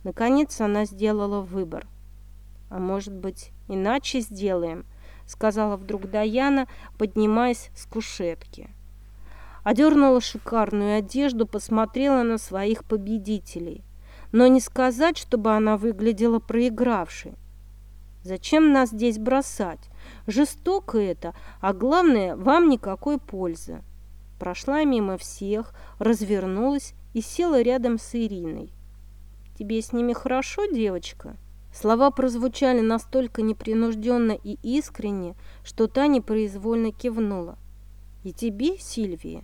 Наконец она сделала выбор. «А может быть, иначе сделаем?» — сказала вдруг Даяна, поднимаясь с кушетки. Одернула шикарную одежду, посмотрела на своих победителей. Но не сказать, чтобы она выглядела проигравшей. «Зачем нас здесь бросать? Жестоко это, а главное, вам никакой пользы». Прошла мимо всех, развернулась и села рядом с Ириной. «Тебе с ними хорошо, девочка?» Слова прозвучали настолько непринужденно и искренне, что та непроизвольно кивнула. «И тебе, Сильвия?»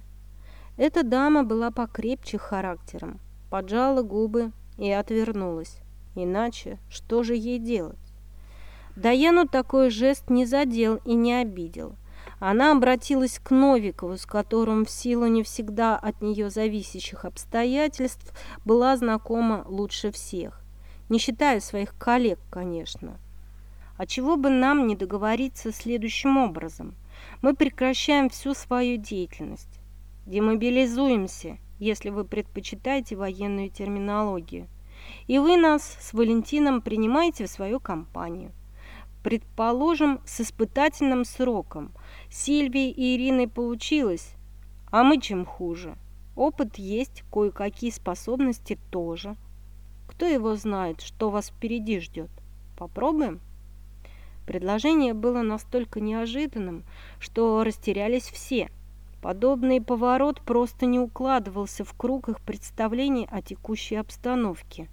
Эта дама была покрепче характером, поджала губы и отвернулась. Иначе что же ей делать? Даяну такой жест не задел и не обидел. Она обратилась к Новикову, с которым в силу не всегда от нее зависящих обстоятельств была знакома лучше всех. Не считая своих коллег, конечно. А чего бы нам не договориться следующим образом? Мы прекращаем всю свою деятельность. Демобилизуемся, если вы предпочитаете военную терминологию. И вы нас с Валентином принимаете в свою компанию. Предположим, с испытательным сроком. Сильвии и Ириной получилось, а мы чем хуже. Опыт есть, кое-какие способности тоже. Кто его знает, что вас впереди ждет? Попробуем? Предложение было настолько неожиданным, что растерялись все. Подобный поворот просто не укладывался в круг их представлений о текущей обстановке.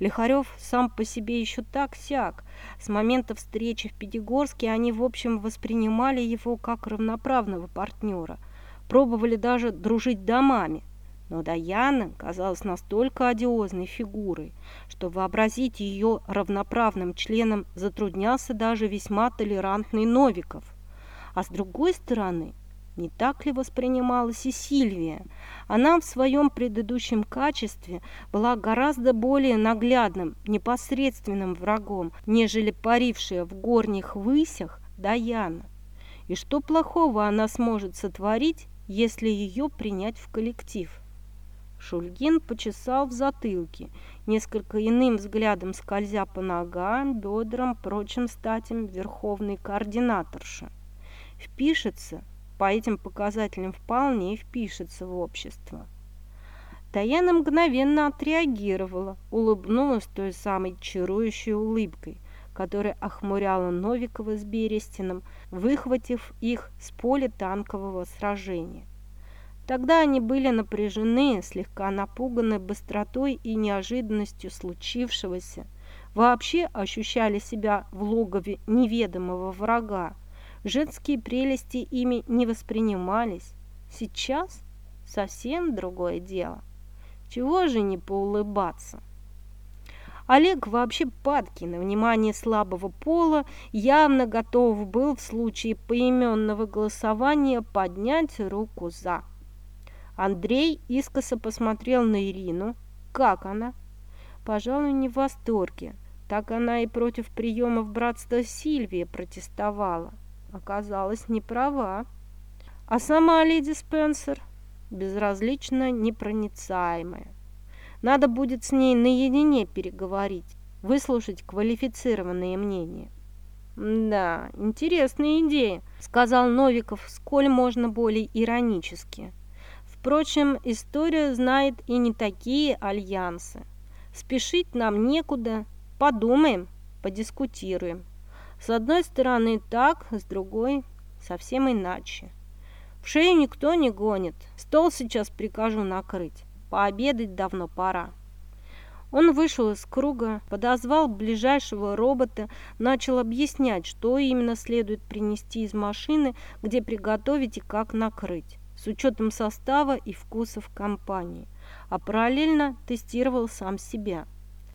Лихарев сам по себе еще так-сяк. С момента встречи в Пятигорске они, в общем, воспринимали его как равноправного партнера. Пробовали даже дружить домами. Но Даяна казалась настолько одиозной фигурой, что вообразить ее равноправным членом затруднялся даже весьма толерантный Новиков. А с другой стороны, не так ли воспринималась и Сильвия? Она в своем предыдущем качестве была гораздо более наглядным, непосредственным врагом, нежели парившая в горних высях Даяна. И что плохого она сможет сотворить, если ее принять в коллектив? Шульгин почесал в затылке, несколько иным взглядом скользя по ногам, бедрам, прочим статям верховной координаторши. Впишется – по этим показателям вполне впишется в общество. Таяна мгновенно отреагировала, улыбнулась той самой чарующей улыбкой, которая охмуряла Новикова с Берестиным, выхватив их с поля танкового сражения. Тогда они были напряжены, слегка напуганы быстротой и неожиданностью случившегося, вообще ощущали себя в логове неведомого врага, Женские прелести ими не воспринимались. Сейчас совсем другое дело. Чего же не поулыбаться? Олег вообще падки на внимание слабого пола явно готов был в случае поименного голосования поднять руку «за». Андрей искоса посмотрел на Ирину. Как она? Пожалуй, не в восторге. Так она и против приемов братства Сильвия протестовала оказалась не права. А сама леди Спенсер безразлично непроницаемая. Надо будет с ней наедине переговорить, выслушать квалифицированные мнения. «Да, интересная идея», — сказал Новиков, сколь можно более иронически. Впрочем, история знает и не такие альянсы. Спешить нам некуда. Подумаем, подискутируем. С одной стороны так, с другой совсем иначе. В шею никто не гонит. Стол сейчас прикажу накрыть. Пообедать давно пора. Он вышел из круга, подозвал ближайшего робота, начал объяснять, что именно следует принести из машины, где приготовить и как накрыть, с учетом состава и вкусов компании, а параллельно тестировал сам себя –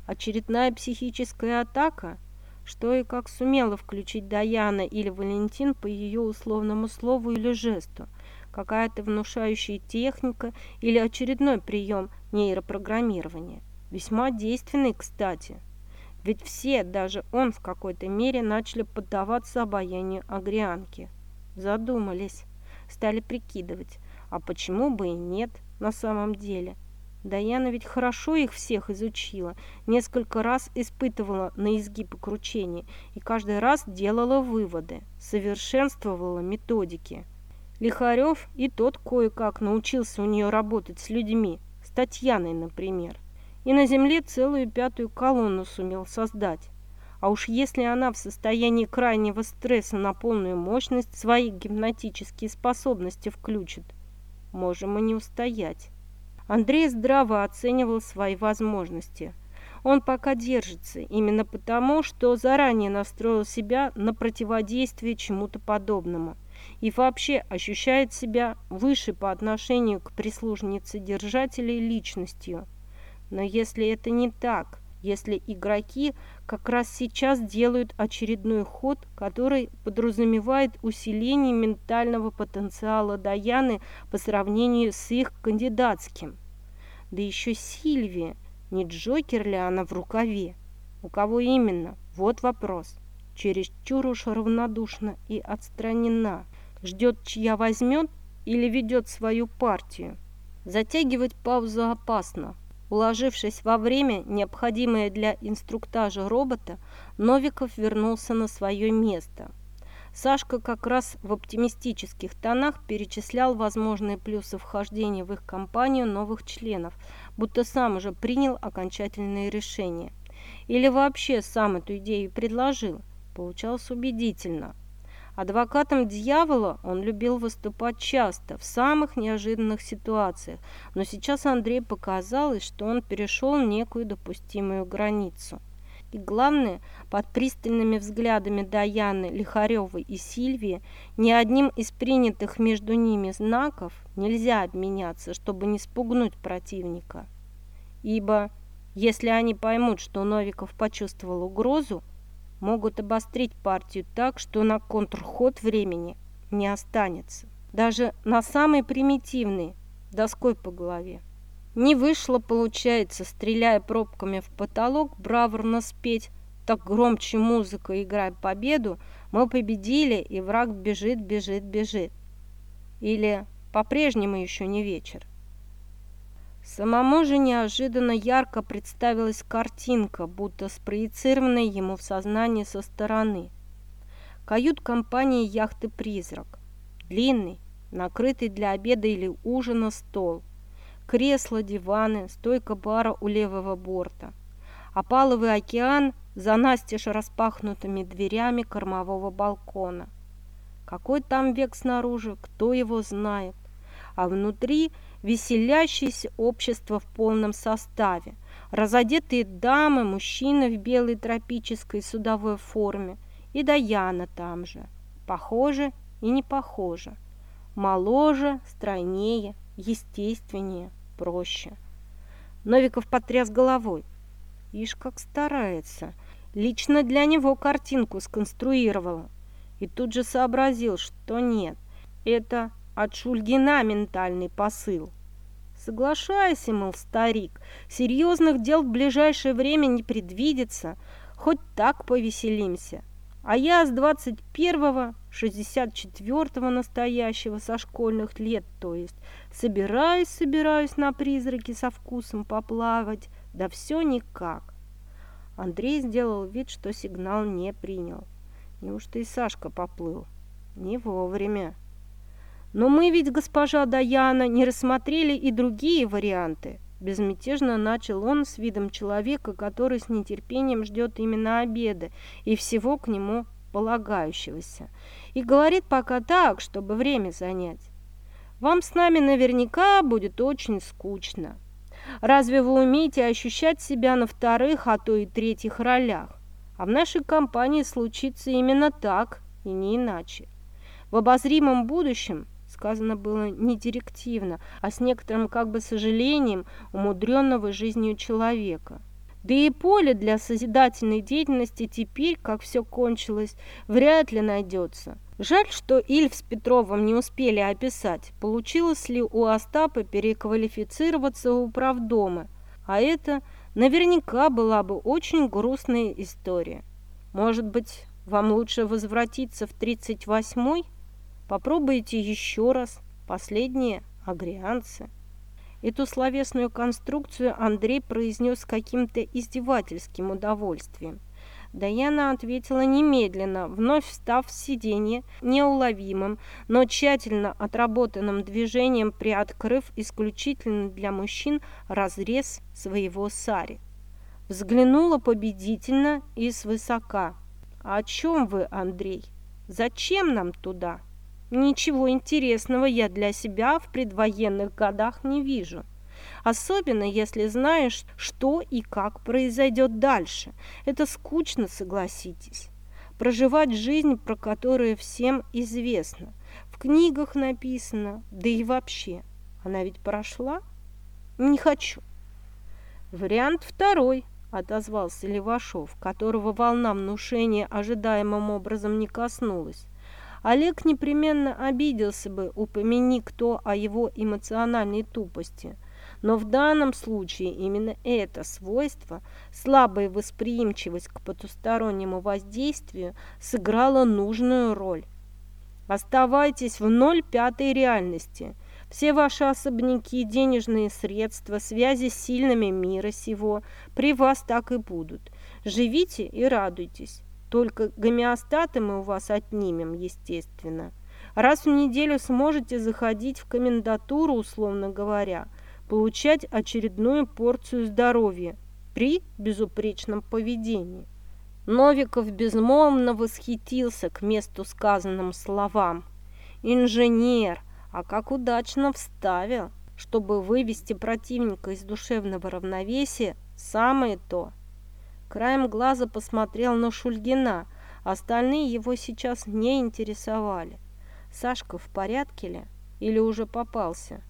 Очередная психическая атака? Что и как сумела включить Даяна или Валентин по ее условному слову или жесту? Какая-то внушающая техника или очередной прием нейропрограммирования? Весьма действенный, кстати. Ведь все, даже он в какой-то мере, начали поддаваться обаянию агрианки. Задумались, стали прикидывать, а почему бы и нет на самом деле – Даяна ведь хорошо их всех изучила, несколько раз испытывала на изгибы кручения и каждый раз делала выводы, совершенствовала методики. Лихарев и тот кое-как научился у нее работать с людьми, с Татьяной, например. И на земле целую пятую колонну сумел создать. А уж если она в состоянии крайнего стресса на полную мощность свои гипнотические способности включит, можем и не устоять. Андрей здраво оценивал свои возможности. Он пока держится, именно потому, что заранее настроил себя на противодействие чему-то подобному и вообще ощущает себя выше по отношению к прислужнице держателей личностью. Но если это не так, если игроки как раз сейчас делают очередной ход, который подразумевает усиление ментального потенциала Даяны по сравнению с их кандидатским. Да еще Сильвия, не Джокер ли она в рукаве? У кого именно? Вот вопрос. Чересчур уж равнодушна и отстранена. Ждет, чья возьмет или ведет свою партию. Затягивать паузу опасно. Уложившись во время, необходимое для инструктажа робота, Новиков вернулся на свое место. Сашка как раз в оптимистических тонах перечислял возможные плюсы вхождения в их компанию новых членов, будто сам уже принял окончательное решение. Или вообще сам эту идею предложил. Получалось убедительно. Адвокатом дьявола он любил выступать часто, в самых неожиданных ситуациях, но сейчас Андрею показалось, что он перешел некую допустимую границу. И главное, под пристальными взглядами Даяны, Лихаревой и Сильвии ни одним из принятых между ними знаков нельзя обменяться, чтобы не спугнуть противника. Ибо, если они поймут, что Новиков почувствовал угрозу, могут обострить партию так, что на контрход времени не останется. Даже на самый примитивный, доской по голове. Не вышло, получается, стреляя пробками в потолок, браворно спеть, так громче музыка, играя победу, мы победили, и враг бежит, бежит, бежит. Или по-прежнему еще не вечер. Самому же неожиданно ярко представилась картинка, будто спроецированная ему в сознание со стороны. Кают-компания яхты «Призрак». Длинный, накрытый для обеда или ужина стол. Кресла, диваны, стойка бара у левого борта. Опаловый океан за настежь распахнутыми дверями кормового балкона. Какой там век снаружи, кто его знает. А внутри – веселящееся общество в полном составе, разодетые дамы, мужчины в белой тропической судовой форме и Даяна там же, похоже и не похоже, моложе, стройнее, естественнее, проще. Новиков потряс головой. Ишь, как старается. Лично для него картинку сконструировала. И тут же сообразил, что нет. Это от Шульгина ментальный посыл. Соглашайся, мол, старик, серьезных дел в ближайшее время не предвидится, хоть так повеселимся. А я с 21-го, 64-го настоящего, со школьных лет, то есть, собираюсь, собираюсь на призраки со вкусом поплавать, да все никак. Андрей сделал вид, что сигнал не принял. Неужто и Сашка поплыл? Не вовремя. Но мы ведь, госпожа Даяна, не рассмотрели и другие варианты. Безмятежно начал он с видом человека, который с нетерпением ждет именно обеда и всего к нему полагающегося. И говорит пока так, чтобы время занять. Вам с нами наверняка будет очень скучно. Разве вы умеете ощущать себя на вторых, а то и третьих ролях? А в нашей компании случится именно так и не иначе. В обозримом будущем сказано было не директивно, а с некоторым как бы сожалением умудренного жизнью человека. Да и поле для созидательной деятельности теперь, как все кончилось, вряд ли найдется. Жаль, что Ильф с Петровым не успели описать, получилось ли у Остапа переквалифицироваться в управдомы, а это наверняка была бы очень грустная история. Может быть, вам лучше возвратиться в 38-й? Попробуйте еще раз. Последние агрианцы. Эту словесную конструкцию Андрей произнес с каким-то издевательским удовольствием. Даяна ответила немедленно, вновь встав с сиденья, неуловимым, но тщательно отработанным движением, приоткрыв исключительно для мужчин разрез своего сари. Взглянула победительно и свысока. «А «О чем вы, Андрей? Зачем нам туда?» «Ничего интересного я для себя в предвоенных годах не вижу». Особенно, если знаешь, что и как произойдет дальше. Это скучно, согласитесь. Проживать жизнь, про которую всем известно. В книгах написано, да и вообще. Она ведь прошла? Не хочу. Вариант второй, отозвался Левашов, которого волна внушения ожидаемым образом не коснулась. Олег непременно обиделся бы, упомяни кто о его эмоциональной тупости – но в данном случае именно это свойство, слабая восприимчивость к потустороннему воздействию, сыграло нужную роль. Оставайтесь в 0,5 реальности. Все ваши особняки, денежные средства, связи с сильными мира сего при вас так и будут. Живите и радуйтесь. Только гомеостаты мы у вас отнимем, естественно. Раз в неделю сможете заходить в комендатуру, условно говоря – получать очередную порцию здоровья при безупречном поведении. Новиков безмолвно восхитился к месту сказанным словам. «Инженер, а как удачно вставил, чтобы вывести противника из душевного равновесия, самое то». Краем глаза посмотрел на Шульгина, остальные его сейчас не интересовали. Сашка в порядке ли или уже попался?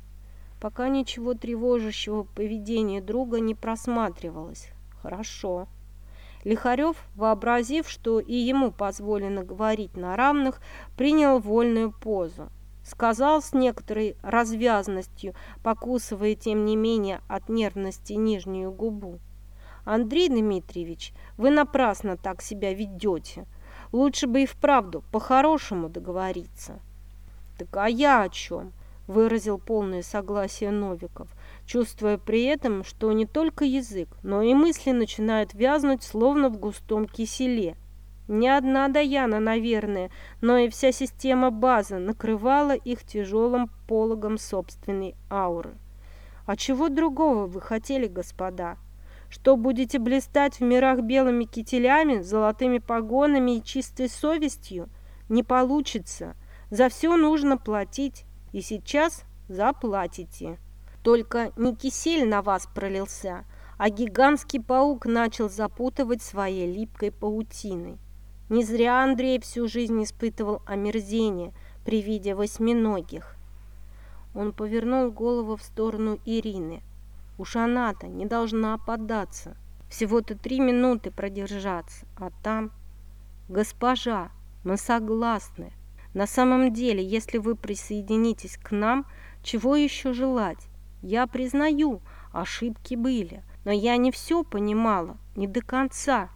Пока ничего тревожащего поведения друга не просматривалось. Хорошо. Лихарев, вообразив, что и ему позволено говорить на равных, принял вольную позу. Сказал с некоторой развязностью, покусывая, тем не менее, от нервности нижнюю губу. «Андрей Дмитриевич, вы напрасно так себя ведете. Лучше бы и вправду по-хорошему договориться». «Так а я о чем?» выразил полное согласие Новиков, чувствуя при этом, что не только язык, но и мысли начинают вязнуть, словно в густом киселе. Не одна Даяна, наверное, но и вся система базы накрывала их тяжелым пологом собственной ауры. А чего другого вы хотели, господа? Что будете блистать в мирах белыми кителями, золотыми погонами и чистой совестью? Не получится. За все нужно платить и сейчас заплатите. Только не кисель на вас пролился, а гигантский паук начал запутывать своей липкой паутиной. Не зря Андрей всю жизнь испытывал омерзение при виде восьминогих. Он повернул голову в сторону Ирины. Уж она-то не должна поддаться. Всего-то три минуты продержаться, а там... Госпожа, мы согласны. На самом деле, если вы присоединитесь к нам, чего еще желать? Я признаю, ошибки были, но я не все понимала, не до конца.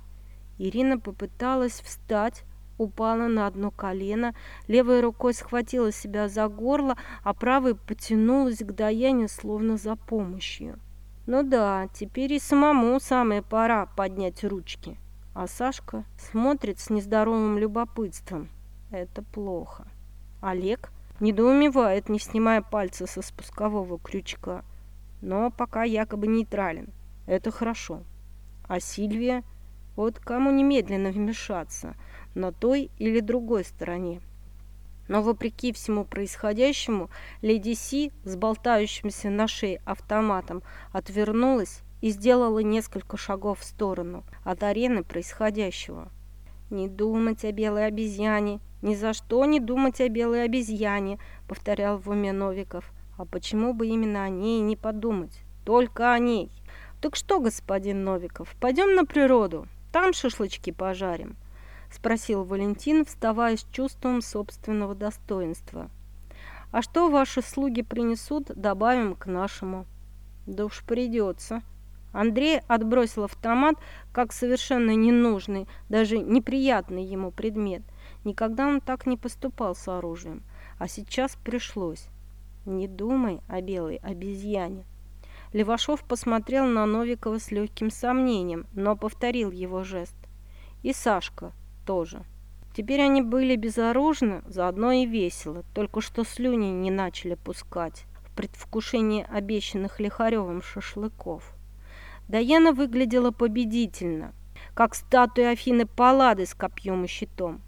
Ирина попыталась встать, упала на одно колено, левой рукой схватила себя за горло, а правой потянулась к Даяне словно за помощью. Ну да, теперь и самому самое пора поднять ручки. А Сашка смотрит с нездоровым любопытством. Это плохо. Олег недоумевает, не снимая пальца со спускового крючка, но пока якобы нейтрален. Это хорошо. А Сильвия? Вот кому немедленно вмешаться, на той или другой стороне. Но вопреки всему происходящему, леди Си с болтающимся на шее автоматом отвернулась и сделала несколько шагов в сторону от арены происходящего. «Не думать о белой обезьяне «Ни за что не думать о белой обезьяне», — повторял в уме Новиков. «А почему бы именно о ней не подумать? Только о ней. Так что, господин Новиков, пойдем на природу, там шашлычки пожарим, спросил Валентин, вставая с чувством собственного достоинства. А что ваши слуги принесут, добавим к нашему. Да уж придется. Андрей отбросил автомат как совершенно ненужный, даже неприятный ему предмет. Никогда он так не поступал с оружием, а сейчас пришлось. Не думай о белой обезьяне. Левашов посмотрел на Новикова с легким сомнением, но повторил его жест. И Сашка тоже. Теперь они были безоружны, заодно и весело, только что слюни не начали пускать в предвкушении обещанных Лихаревым шашлыков. Даяна выглядела победительно, как статуя Афины Паллады с копьем и щитом.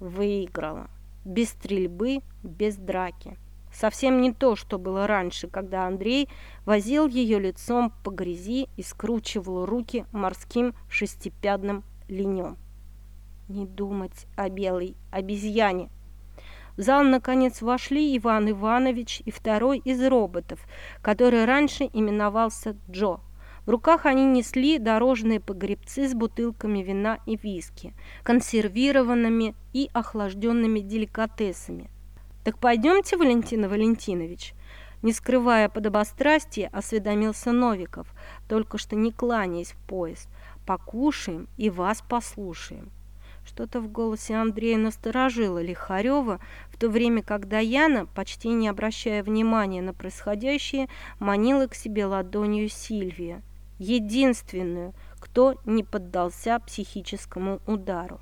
Выиграла. Без стрельбы, без драки. Совсем не то, что было раньше, когда Андрей возил ее лицом по грязи и скручивал руки морским шестипядным ленем. Не думать о белой обезьяне. В зал, наконец, вошли Иван Иванович и второй из роботов, который раньше именовался Джо. В руках они несли дорожные погребцы с бутылками вина и виски, консервированными и охлажденными деликатесами. «Так пойдемте, Валентина Валентинович», не скрывая подобострастия, осведомился Новиков, только что не кланяясь в пояс. «Покушаем и вас послушаем». Что-то в голосе Андрея насторожило Лихарева, в то время как Даяна, почти не обращая внимания на происходящее, манила к себе ладонью Сильвия единственную, кто не поддался психическому удару.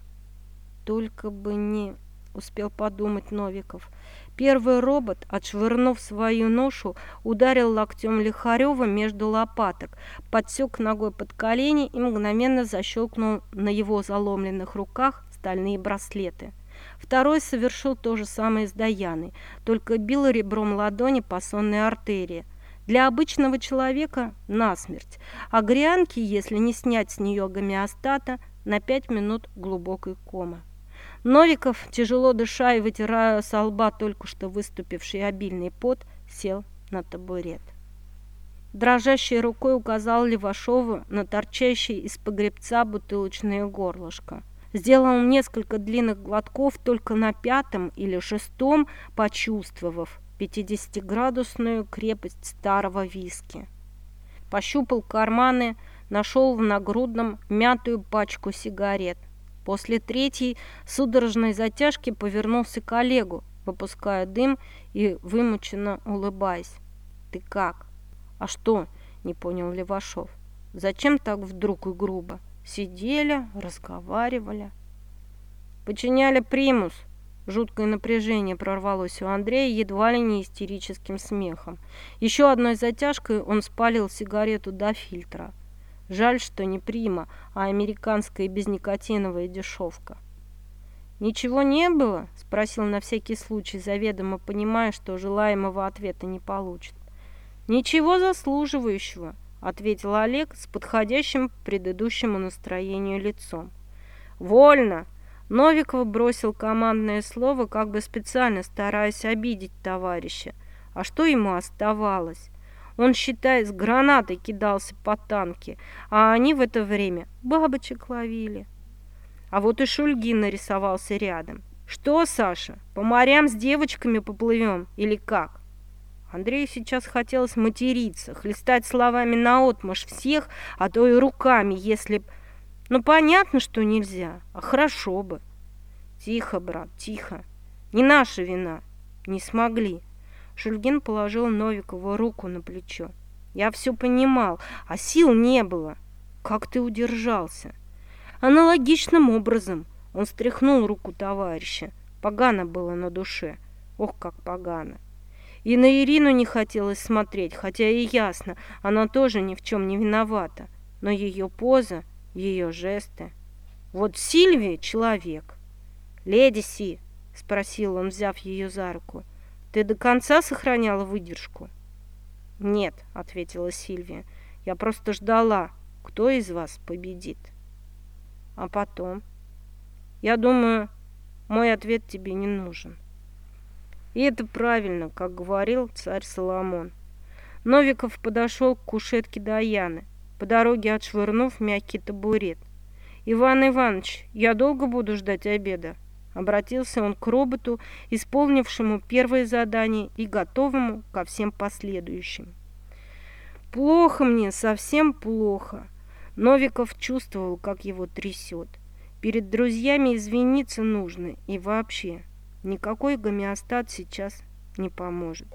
Только бы не успел подумать Новиков. Первый робот, отшвырнув свою ношу, ударил локтем Лихарева между лопаток, подсек ногой под колени и мгновенно защелкнул на его заломленных руках стальные браслеты. Второй совершил то же самое с Даяной, только бил ребром ладони по сонной артерии – для обычного человека – насмерть, а грянки, если не снять с нее гомеостата, на пять минут глубокой комы. Новиков, тяжело дыша и вытирая со лба только что выступивший обильный пот, сел на табурет. Дрожащей рукой указал Левашову на торчащее из погребца бутылочное горлышко. Сделал несколько длинных глотков только на пятом или шестом, почувствовав, 50-градусную крепость старого виски. Пощупал карманы, нашел в нагрудном мятую пачку сигарет. После третьей судорожной затяжки повернулся к Олегу, выпуская дым и вымученно улыбаясь. «Ты как?» «А что?» – не понял Левашов. «Зачем так вдруг и грубо? Сидели, разговаривали». «Починяли примус», Жуткое напряжение прорвалось у Андрея едва ли не истерическим смехом. Еще одной затяжкой он спалил сигарету до фильтра. Жаль, что не прима, а американская безникотиновая дешевка. «Ничего не было?» – спросил на всякий случай, заведомо понимая, что желаемого ответа не получит. «Ничего заслуживающего», – ответил Олег с подходящим предыдущему настроению лицом. «Вольно!» Новиков бросил командное слово, как бы специально стараясь обидеть товарища. А что ему оставалось? Он, считай, с гранатой кидался по танке, а они в это время бабочек ловили. А вот и Шульгин нарисовался рядом. «Что, Саша, по морям с девочками поплывем или как?» Андрею сейчас хотелось материться, хлестать словами наотмашь всех, а то и руками, если б ну, понятно, что нельзя, а хорошо бы. Тихо, брат, тихо. Не наша вина. Не смогли. Шульгин положил Новикову руку на плечо. Я все понимал, а сил не было. Как ты удержался? Аналогичным образом. Он стряхнул руку товарища. Погано было на душе. Ох, как погано. И на Ирину не хотелось смотреть, хотя и ясно, она тоже ни в чем не виновата. Но ее поза ее жесты. Вот Сильвия — человек. «Леди Си», — спросил он, взяв ее за руку, — «ты до конца сохраняла выдержку?» «Нет», — ответила Сильвия, — «я просто ждала, кто из вас победит». «А потом?» «Я думаю, мой ответ тебе не нужен». И это правильно, как говорил царь Соломон. Новиков подошел к кушетке Даяны. по дороге отшвырнув мягкий табурет. «Иван Иванович, я долго буду ждать обеда?» Обратился он к роботу, исполнившему первое задание и готовому ко всем последующим. «Плохо мне, совсем плохо». Новиков чувствовал, как его трясет. Перед друзьями извиниться нужно и вообще никакой гомеостат сейчас не поможет.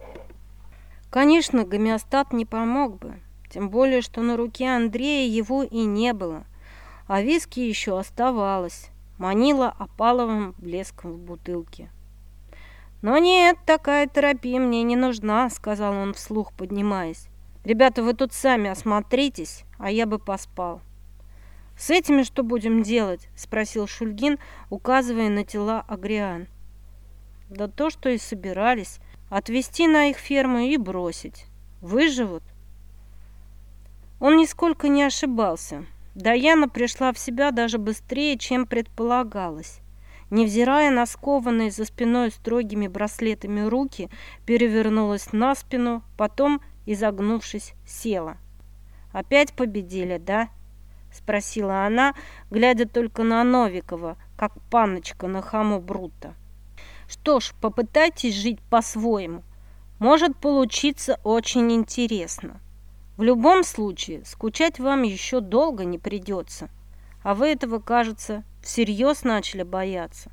Конечно, гомеостат не помог бы, тем более, что на руке Андрея его и не было, а виски еще оставалось манила опаловым блеском в бутылке. «Но нет, такая терапия мне не нужна», — сказал он вслух, поднимаясь. «Ребята, вы тут сами осмотритесь, а я бы поспал». «С этими что будем делать?» — спросил Шульгин, указывая на тела Агриан. «Да то, что и собирались. Отвезти на их ферму и бросить. Выживут?» Он нисколько не ошибался. Даяна пришла в себя даже быстрее, чем предполагалось. Невзирая на скованные за спиной строгими браслетами руки, перевернулась на спину, потом, изогнувшись, села. «Опять победили, да?» — спросила она, глядя только на Новикова, как паночка на хаму Брута. «Что ж, попытайтесь жить по-своему. Может получиться очень интересно». В любом случае, скучать вам еще долго не придется, а вы этого, кажется, всерьез начали бояться.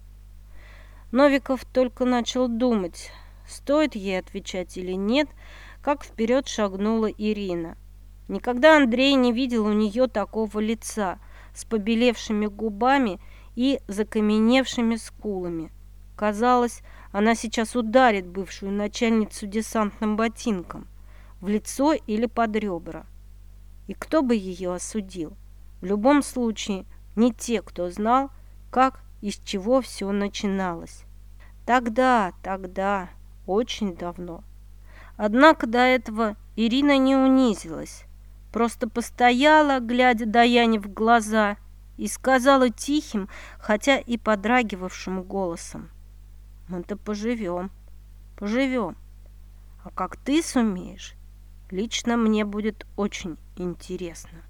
Новиков только начал думать, стоит ей отвечать или нет, как вперед шагнула Ирина. Никогда Андрей не видел у нее такого лица, с побелевшими губами и закаменевшими скулами. Казалось, она сейчас ударит бывшую начальницу десантным ботинком – в лицо или под ребра. И кто бы ее осудил? В любом случае, не те, кто знал, как и с чего все начиналось. Тогда, тогда, очень давно. Однако до этого Ирина не унизилась, просто постояла, глядя Даяне в глаза, и сказала тихим, хотя и подрагивавшим голосом. «Мы-то поживем, поживем. А как ты сумеешь, Лично мне будет очень интересно.